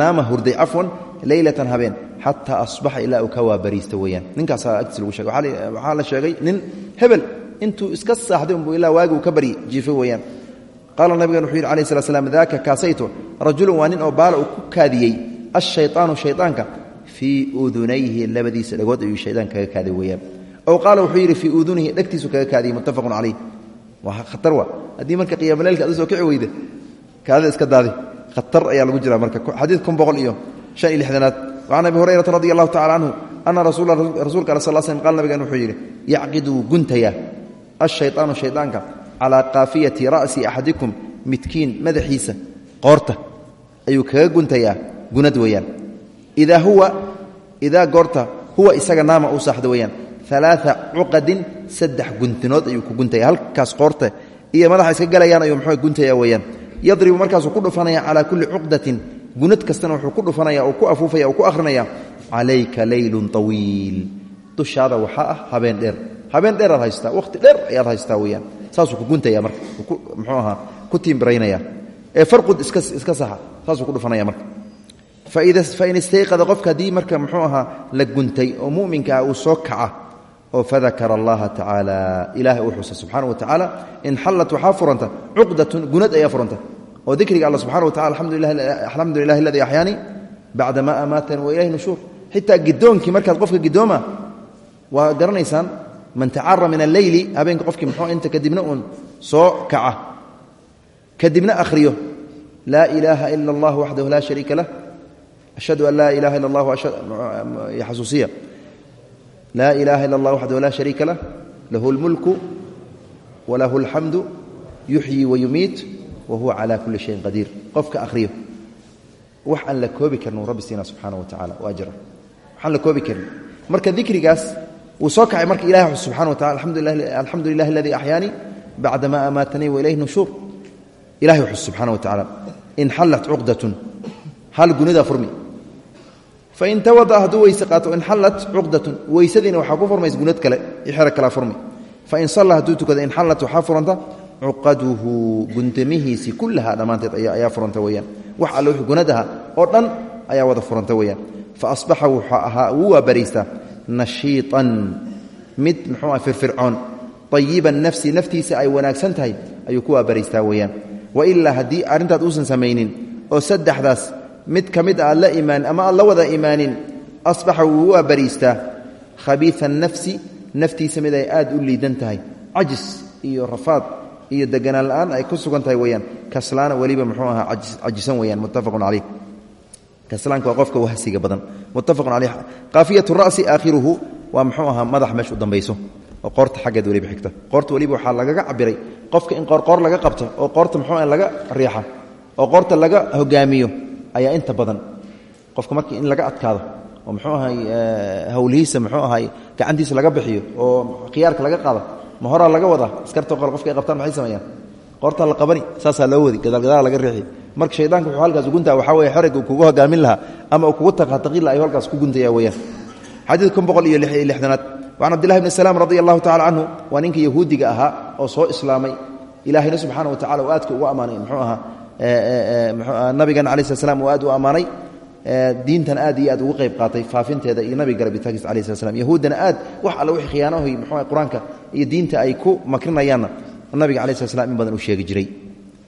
naama hurday cafwan leylatan habeen xataa asbaxa ilaa uu ka waabariista weyaan ninkaasaa agtiisa lagu shegay waxaa la sheegay nin hebel intuu iska saaxday unbuu ilaa waagi uu ka baryi jiifay weyaan qaala nabigan wuxuu yidhi alayh slat waa fii udunayhi labadiisa dhagood ayuu shaydaan kaga kaaday weyaan ow qaala wuxuu yidhi fii udunihi dhegtiisu kaga kaadiyey muttafaqun calayh. Waa khatar wa haddii marka qiyaamaleylka ad soo kici weyda kaadida iska daadi. Khatar ayaa lagu jira marka. Xadiid kun boqol iyo shan iyo lixdanaad. Wacan abi hurayrata radi allahu tacala canhu ana rasuulka al sal slm qaal nabigan wuxuu yidhi yacqidu guntaya ashayطaanu shayطaanka calaa kaafiyati ra'si axadikum midkiin madaxiisa qoorta. Ayuu kaga guntayaa gunad weeyaan. Idaa huwa idaa goorta huwa isaga naama uu saaxdo weeyaan. Alaaa cuqadin saddex guntinood ayuu ku guntaya halkaas qoorta. Iyo madaxa iska galayaan ayuu mxuu guntaya weeyaan. Yadribu markaasuu ku dhufanaya calaa kulli cuqdatin. Gunad kastana wuxuu ku dhufanaya uu ku afuufaya uu ku akhrinaya calayka leylun tawiil. Dushaada waxaa ah habeen dheer. Habeen dheeraad haystaa wakhti dheer ayaad haystaa weyaan saasuu ku guntaya marka muxuu ahaa ku tiimbiraynaya ee farqud fain istayqada qofka haddii marka muxuu ahaa la guntay oo mu'minka ah uu soo kaca oo fadakara allaha tacaala ilahay uu xusa subxana wa tacaala inxallat waxaa furanta cuqdatun gunad ayaa furanta oo dikriga alla subxana wa tacala alxamdu lilahi aladii axyaanii bacda ma amaatani wa ilahi nushuur xitaa gidoonkii markaad qofka gidooma waa garanaysaan man tacara min alleyli habeenka qofkii muxuu inta kadibna uun soo kaca kadibna akhriyo laa ilaaha ila allah waxdahu laa shariika lah ashhadu an laa ilaha illa allah xasuusiya laa ilaha ila allah waxdahu laa shariika lah lahu اlmulku walahu اlxamdu yuxyi wayumiit wa huwa cala kuli shayin qadiir qofka akhriyo wax aan la koobi karin uu rabbi siina subxaana wa tacala o ajra waxaan la koobi karin marka dikrigaas wuu soo kacay marka ilahi subxana wa tacala alxamdu lilahi aladii axyaanii bacda ma amaatanii wa ilayhi nushuur ilahay xus subxana wa tacala inxallat cuqdatun hal gunida furmi fain tawada hadduu weyse qaato inxallat cuqdatun weysadiina waxaa ku furmaysa gunad kale ixra kala furmi fain salla hadduu tukado inxallat waxaa furanta cuqaduhu guntamihiisii kullaha dhammaanteed ayaa furanta weyaan wax alle wx gunad aha oo dhan ayaa wada furanta weyaan fa asbaxa wuxuu ahaa wuu waabaraystaa nashiiطan mid muxuu ah firfircoon ayiba nafsi naftiisa ay wanaagsan tahay ayuu ku waabaraystaa weyaan wailaa haddii samaynin oo saddexdaas mid ka mid a aad la imaanin ama aad wada imaanin asbaxa wuu waabaraystaa khabiia nafsi naftiisa mid ay aad u liidan tahay. Iyo rafaad iyo deganaan la'aan ay ku sugan tahay kaslaana weliba muxuu ahaa cajisan weyaan muttafaqun caleyh kaslaanka waa qofka wahsiga badan. Muttafaqun caleyh kaafiyat ra'si aakhiruhu waa muxuu ahaa madax meesha u dambayso oo qoorta xaggeed xigta. Qoorta weliba waxaa lagaga cabiray qofka in qoorqoor laga qabto oo qoorta muxuu ah laga riixa oo qoorta laga hogaamiyo ayaa inta badan qofka markii in laga adkaado oo muxuu ahay hawlihiisa muxuu ahay gacantiisa laga bixiyo oo khiyaarka laga qaada ma horaa laga wadaa? Askarta qor qofka ay qabtaan maxay sameeyaan? Qoortaa la qabani saasaa loo wadi gadaalgadaala laga riixi. Marka shaydaanka wuxuu halkaas uguntaa waxaa weye xerigga kugu hogaamin lahaa ama kugu taqataqin laha ayuu halkaas ku guntaya weyaan xadiid kun boqol iyo lixdanaad. Waan cabdillahi bni salaam radi allahu tacala canhu waa ninka yahuudiga ahaa oo soo islaamay. Ilaahayna subxaana wa tacala uu aadka ugu nabigan alai slat slam uu aad u ammaanay diintan aad iyo aad ugu qayb qaatay faafinteeda iyo nabiga garabitaankiisa alai slat slam yahuuddana aad wax alle wixii khiyaanahoy muxuu qur'aanka iyo diinta ay ku makrinayaanna nabiga alai slat slam in badan uu sheegi jiray.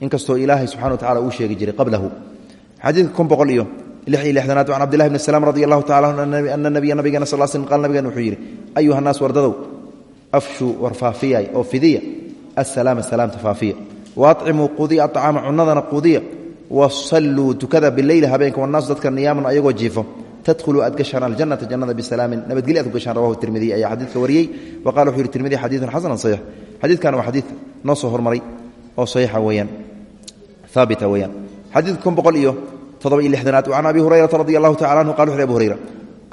Inkastoo ilaahay subxana wa tacala uu sheegi jiray qablahu. Xadiidka kun boqol iyo lix iyo lixdanaad can cabdillahi bni salaam radi allahu tacala anhu ana nabiya nabigeena sal slm qaal nabigan wuxuu yidhi ayuha naas wardadow afshuu war faafiyay oo fidiya asalaama salaamta faafiya waacimuu qudiya acaama cunadana qudiya wasalluu tukada bileyli habeenka wanaasu dadka niyaaman ayagoo jiifo tadkhuluu aad gashaan aljanata jannada bisalaamin nabadgelya aad gashaan rawahu tirmidiy ayaa xadiidka wariyey wa qala wuxuu yihi tirmidi xadiidun xasanan saxiix xadiidkan waa xadiid noo soo hormaray oo saxiixa weeyaan haabita weeyaan xadiidka kun boqol iyo toddoba iyo lixdanaad can abi hurayrata radi allahu tacala anhu qala wuxu abu hurayra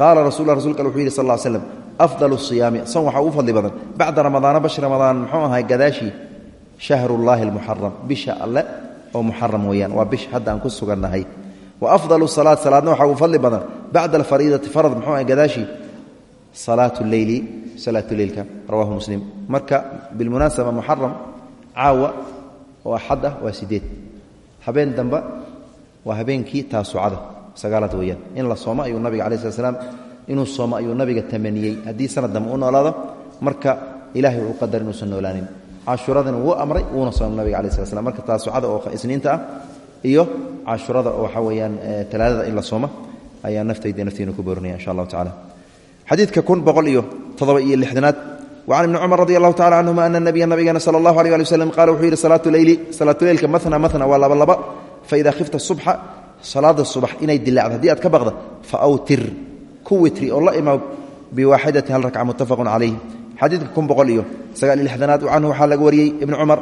qaala rasul rasulka wuxuu yidhi sal slam afdal siyaami son waxaa ugu fadli badan bacda ramadaana bash ramadaan muxuu ahay gadaashii shahrullaahi almuxaram bisha alle oo muxaram weeyaan. Waa bish hadda aan ku sugannahay. Wa afdalu salaad salaadna waxaa ugu fadli badan. Bacda alfariidati farad muxuu ahay gadaashii salaatu leyli salaatu leylka. Rawahu muslim. Marka bilmunaasaba muxaram caawa oo axad ah waa sideed. Habeen damba waa habeenkii taasucada sagaalaad weeyaan. In la soomo ayuu nabiga calayi slat slam inuu soomo ayuu nabiga tamaniyey. Haddii sanad dambe u noolaado marka ilahay uu qadar inuusan noolaanin cashuuradana wuu amray wuuna soomay nabiga calayi slat slam marka taasucada oo isniinta ah iyo cashuurada oo waxaa weeyaan talaadada in la soomo ayaa naftayda naftiina ku boorinaya insha allahu tacala xadiidka kun boqol iyo toddoba iyo lixdanaad. Wacan ibni cumar radi allahu tacala canhuma ana nabiya nabigeena sala allahu aleh ali waslem qaala wuxuu yidhi salaatu leyli salaatu leylka matna matna waa laba laba. Faida khifta subxa salaada subax inay dilaacdo haddii aad ka baqda fa awtir. Ku witri oo la imaw biwaaxidati hal rakca muttafaqun calayh xadiidka kun boqol iyo sagaal iyo lixdanaad canhu waxaa laga wariyey ibni cumar.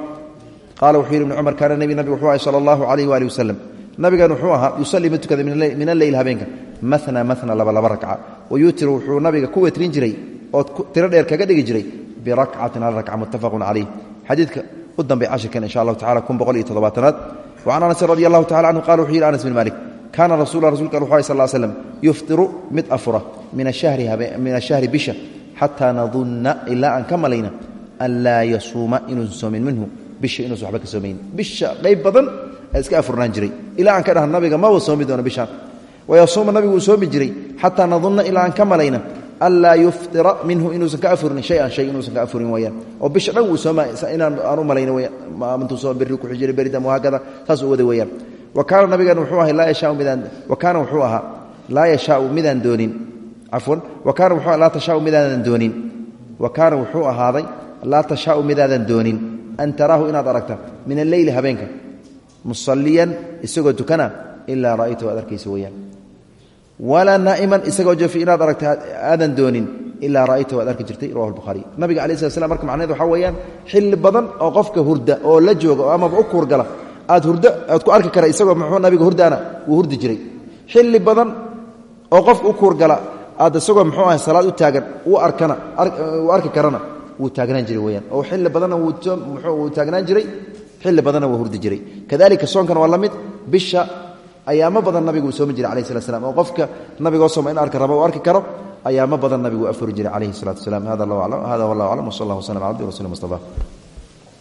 Qaala wuxuu yidhi ibni cumar kaana nebi nabiga wuxuu ahay sala allahu calayh waali wasalam nabigan wuxuu ahaa yusallii mid tukada min alleyl habeenka. Mana mana laba laba rakca. Wayuutiru wuxuu nabiga ku wetrin jiray oo tiro dheer kaga dhigi jiray birakcatin hal rakca muttafaqun calayh xadiidka u dambay cashirkan insha allahu tacala kun boqol iyo toddobaatanaad. Wacan anasin radi allahu tacala canhu qala wuxuu yidhi anas bin malik kaana rasula rasulka wuxu ahy sal slam yuftiru mid afura min ashahri bisha xataa nadunna ilaa aan ka malayna an laa yasuuma inuusan soomin minhu bisha inuusan waxba ka soomayn bisha qayb badan ee iska afurnaan jiray ilaa aan ka dhaha nabiga maba soomi doono bishaan wayasuuma nabigu uu soomi jiray xataa nadunna ilaa aan ka malayna anlaa yuftira minhu inuusan ka afurin shayan shay inuusan ka afurin weyaan oo bisha dhan wuu sooma inaan aan u malayna weyaan soo berri ku xijiri beridam wahaakada saas u wada weeyaan wa kaana nabigan wuxuu ahay laa yashaau midaan wa kaana wuxuu ahaa laa yashaau midaan doonin cafwan wa kaana wuxuu ahaaday laa tashaau midaadan doonin. An taraahu inaad aragta min alleyli habeenka. Musalliyan isagoo tukana ilaa ra'aytahu aad arkaysa weyaan walaa naa'iman isagoo jofi inaad aragta aadan doonin ilaa ra'aytahu aad arki jirtay rawahu lbuhaari nabiga alai slat slam marka macnaheed waxaa weeyaan xilli badan oo qofka hurda oo la jooga oo amaba u kuurgala aad hurdo aad ku arki kara isagoo muxuu nabiga hurdaana wuu hurdi jiray. Xilli badan oo qofka u kuurgala aad isagoo muxuu ahay salaad u taagan u arkana uu arki karana wuu taagnaan jiray weyaan oo xilli badanna wuu taagnaan jiray xilli badanna wuu hurdi jiray. Kadalika soonkan waa la mid bisha ayaamo badan nabigu uu soomi jiray alayh salat slam oo qofka nabigoo sooma in arka raba u arki karo ayaamo badan nabigu afuri jiray calayhi salatu wasalaam hada wallahu aclam wsal allah wslam ala abdi rasul mustafa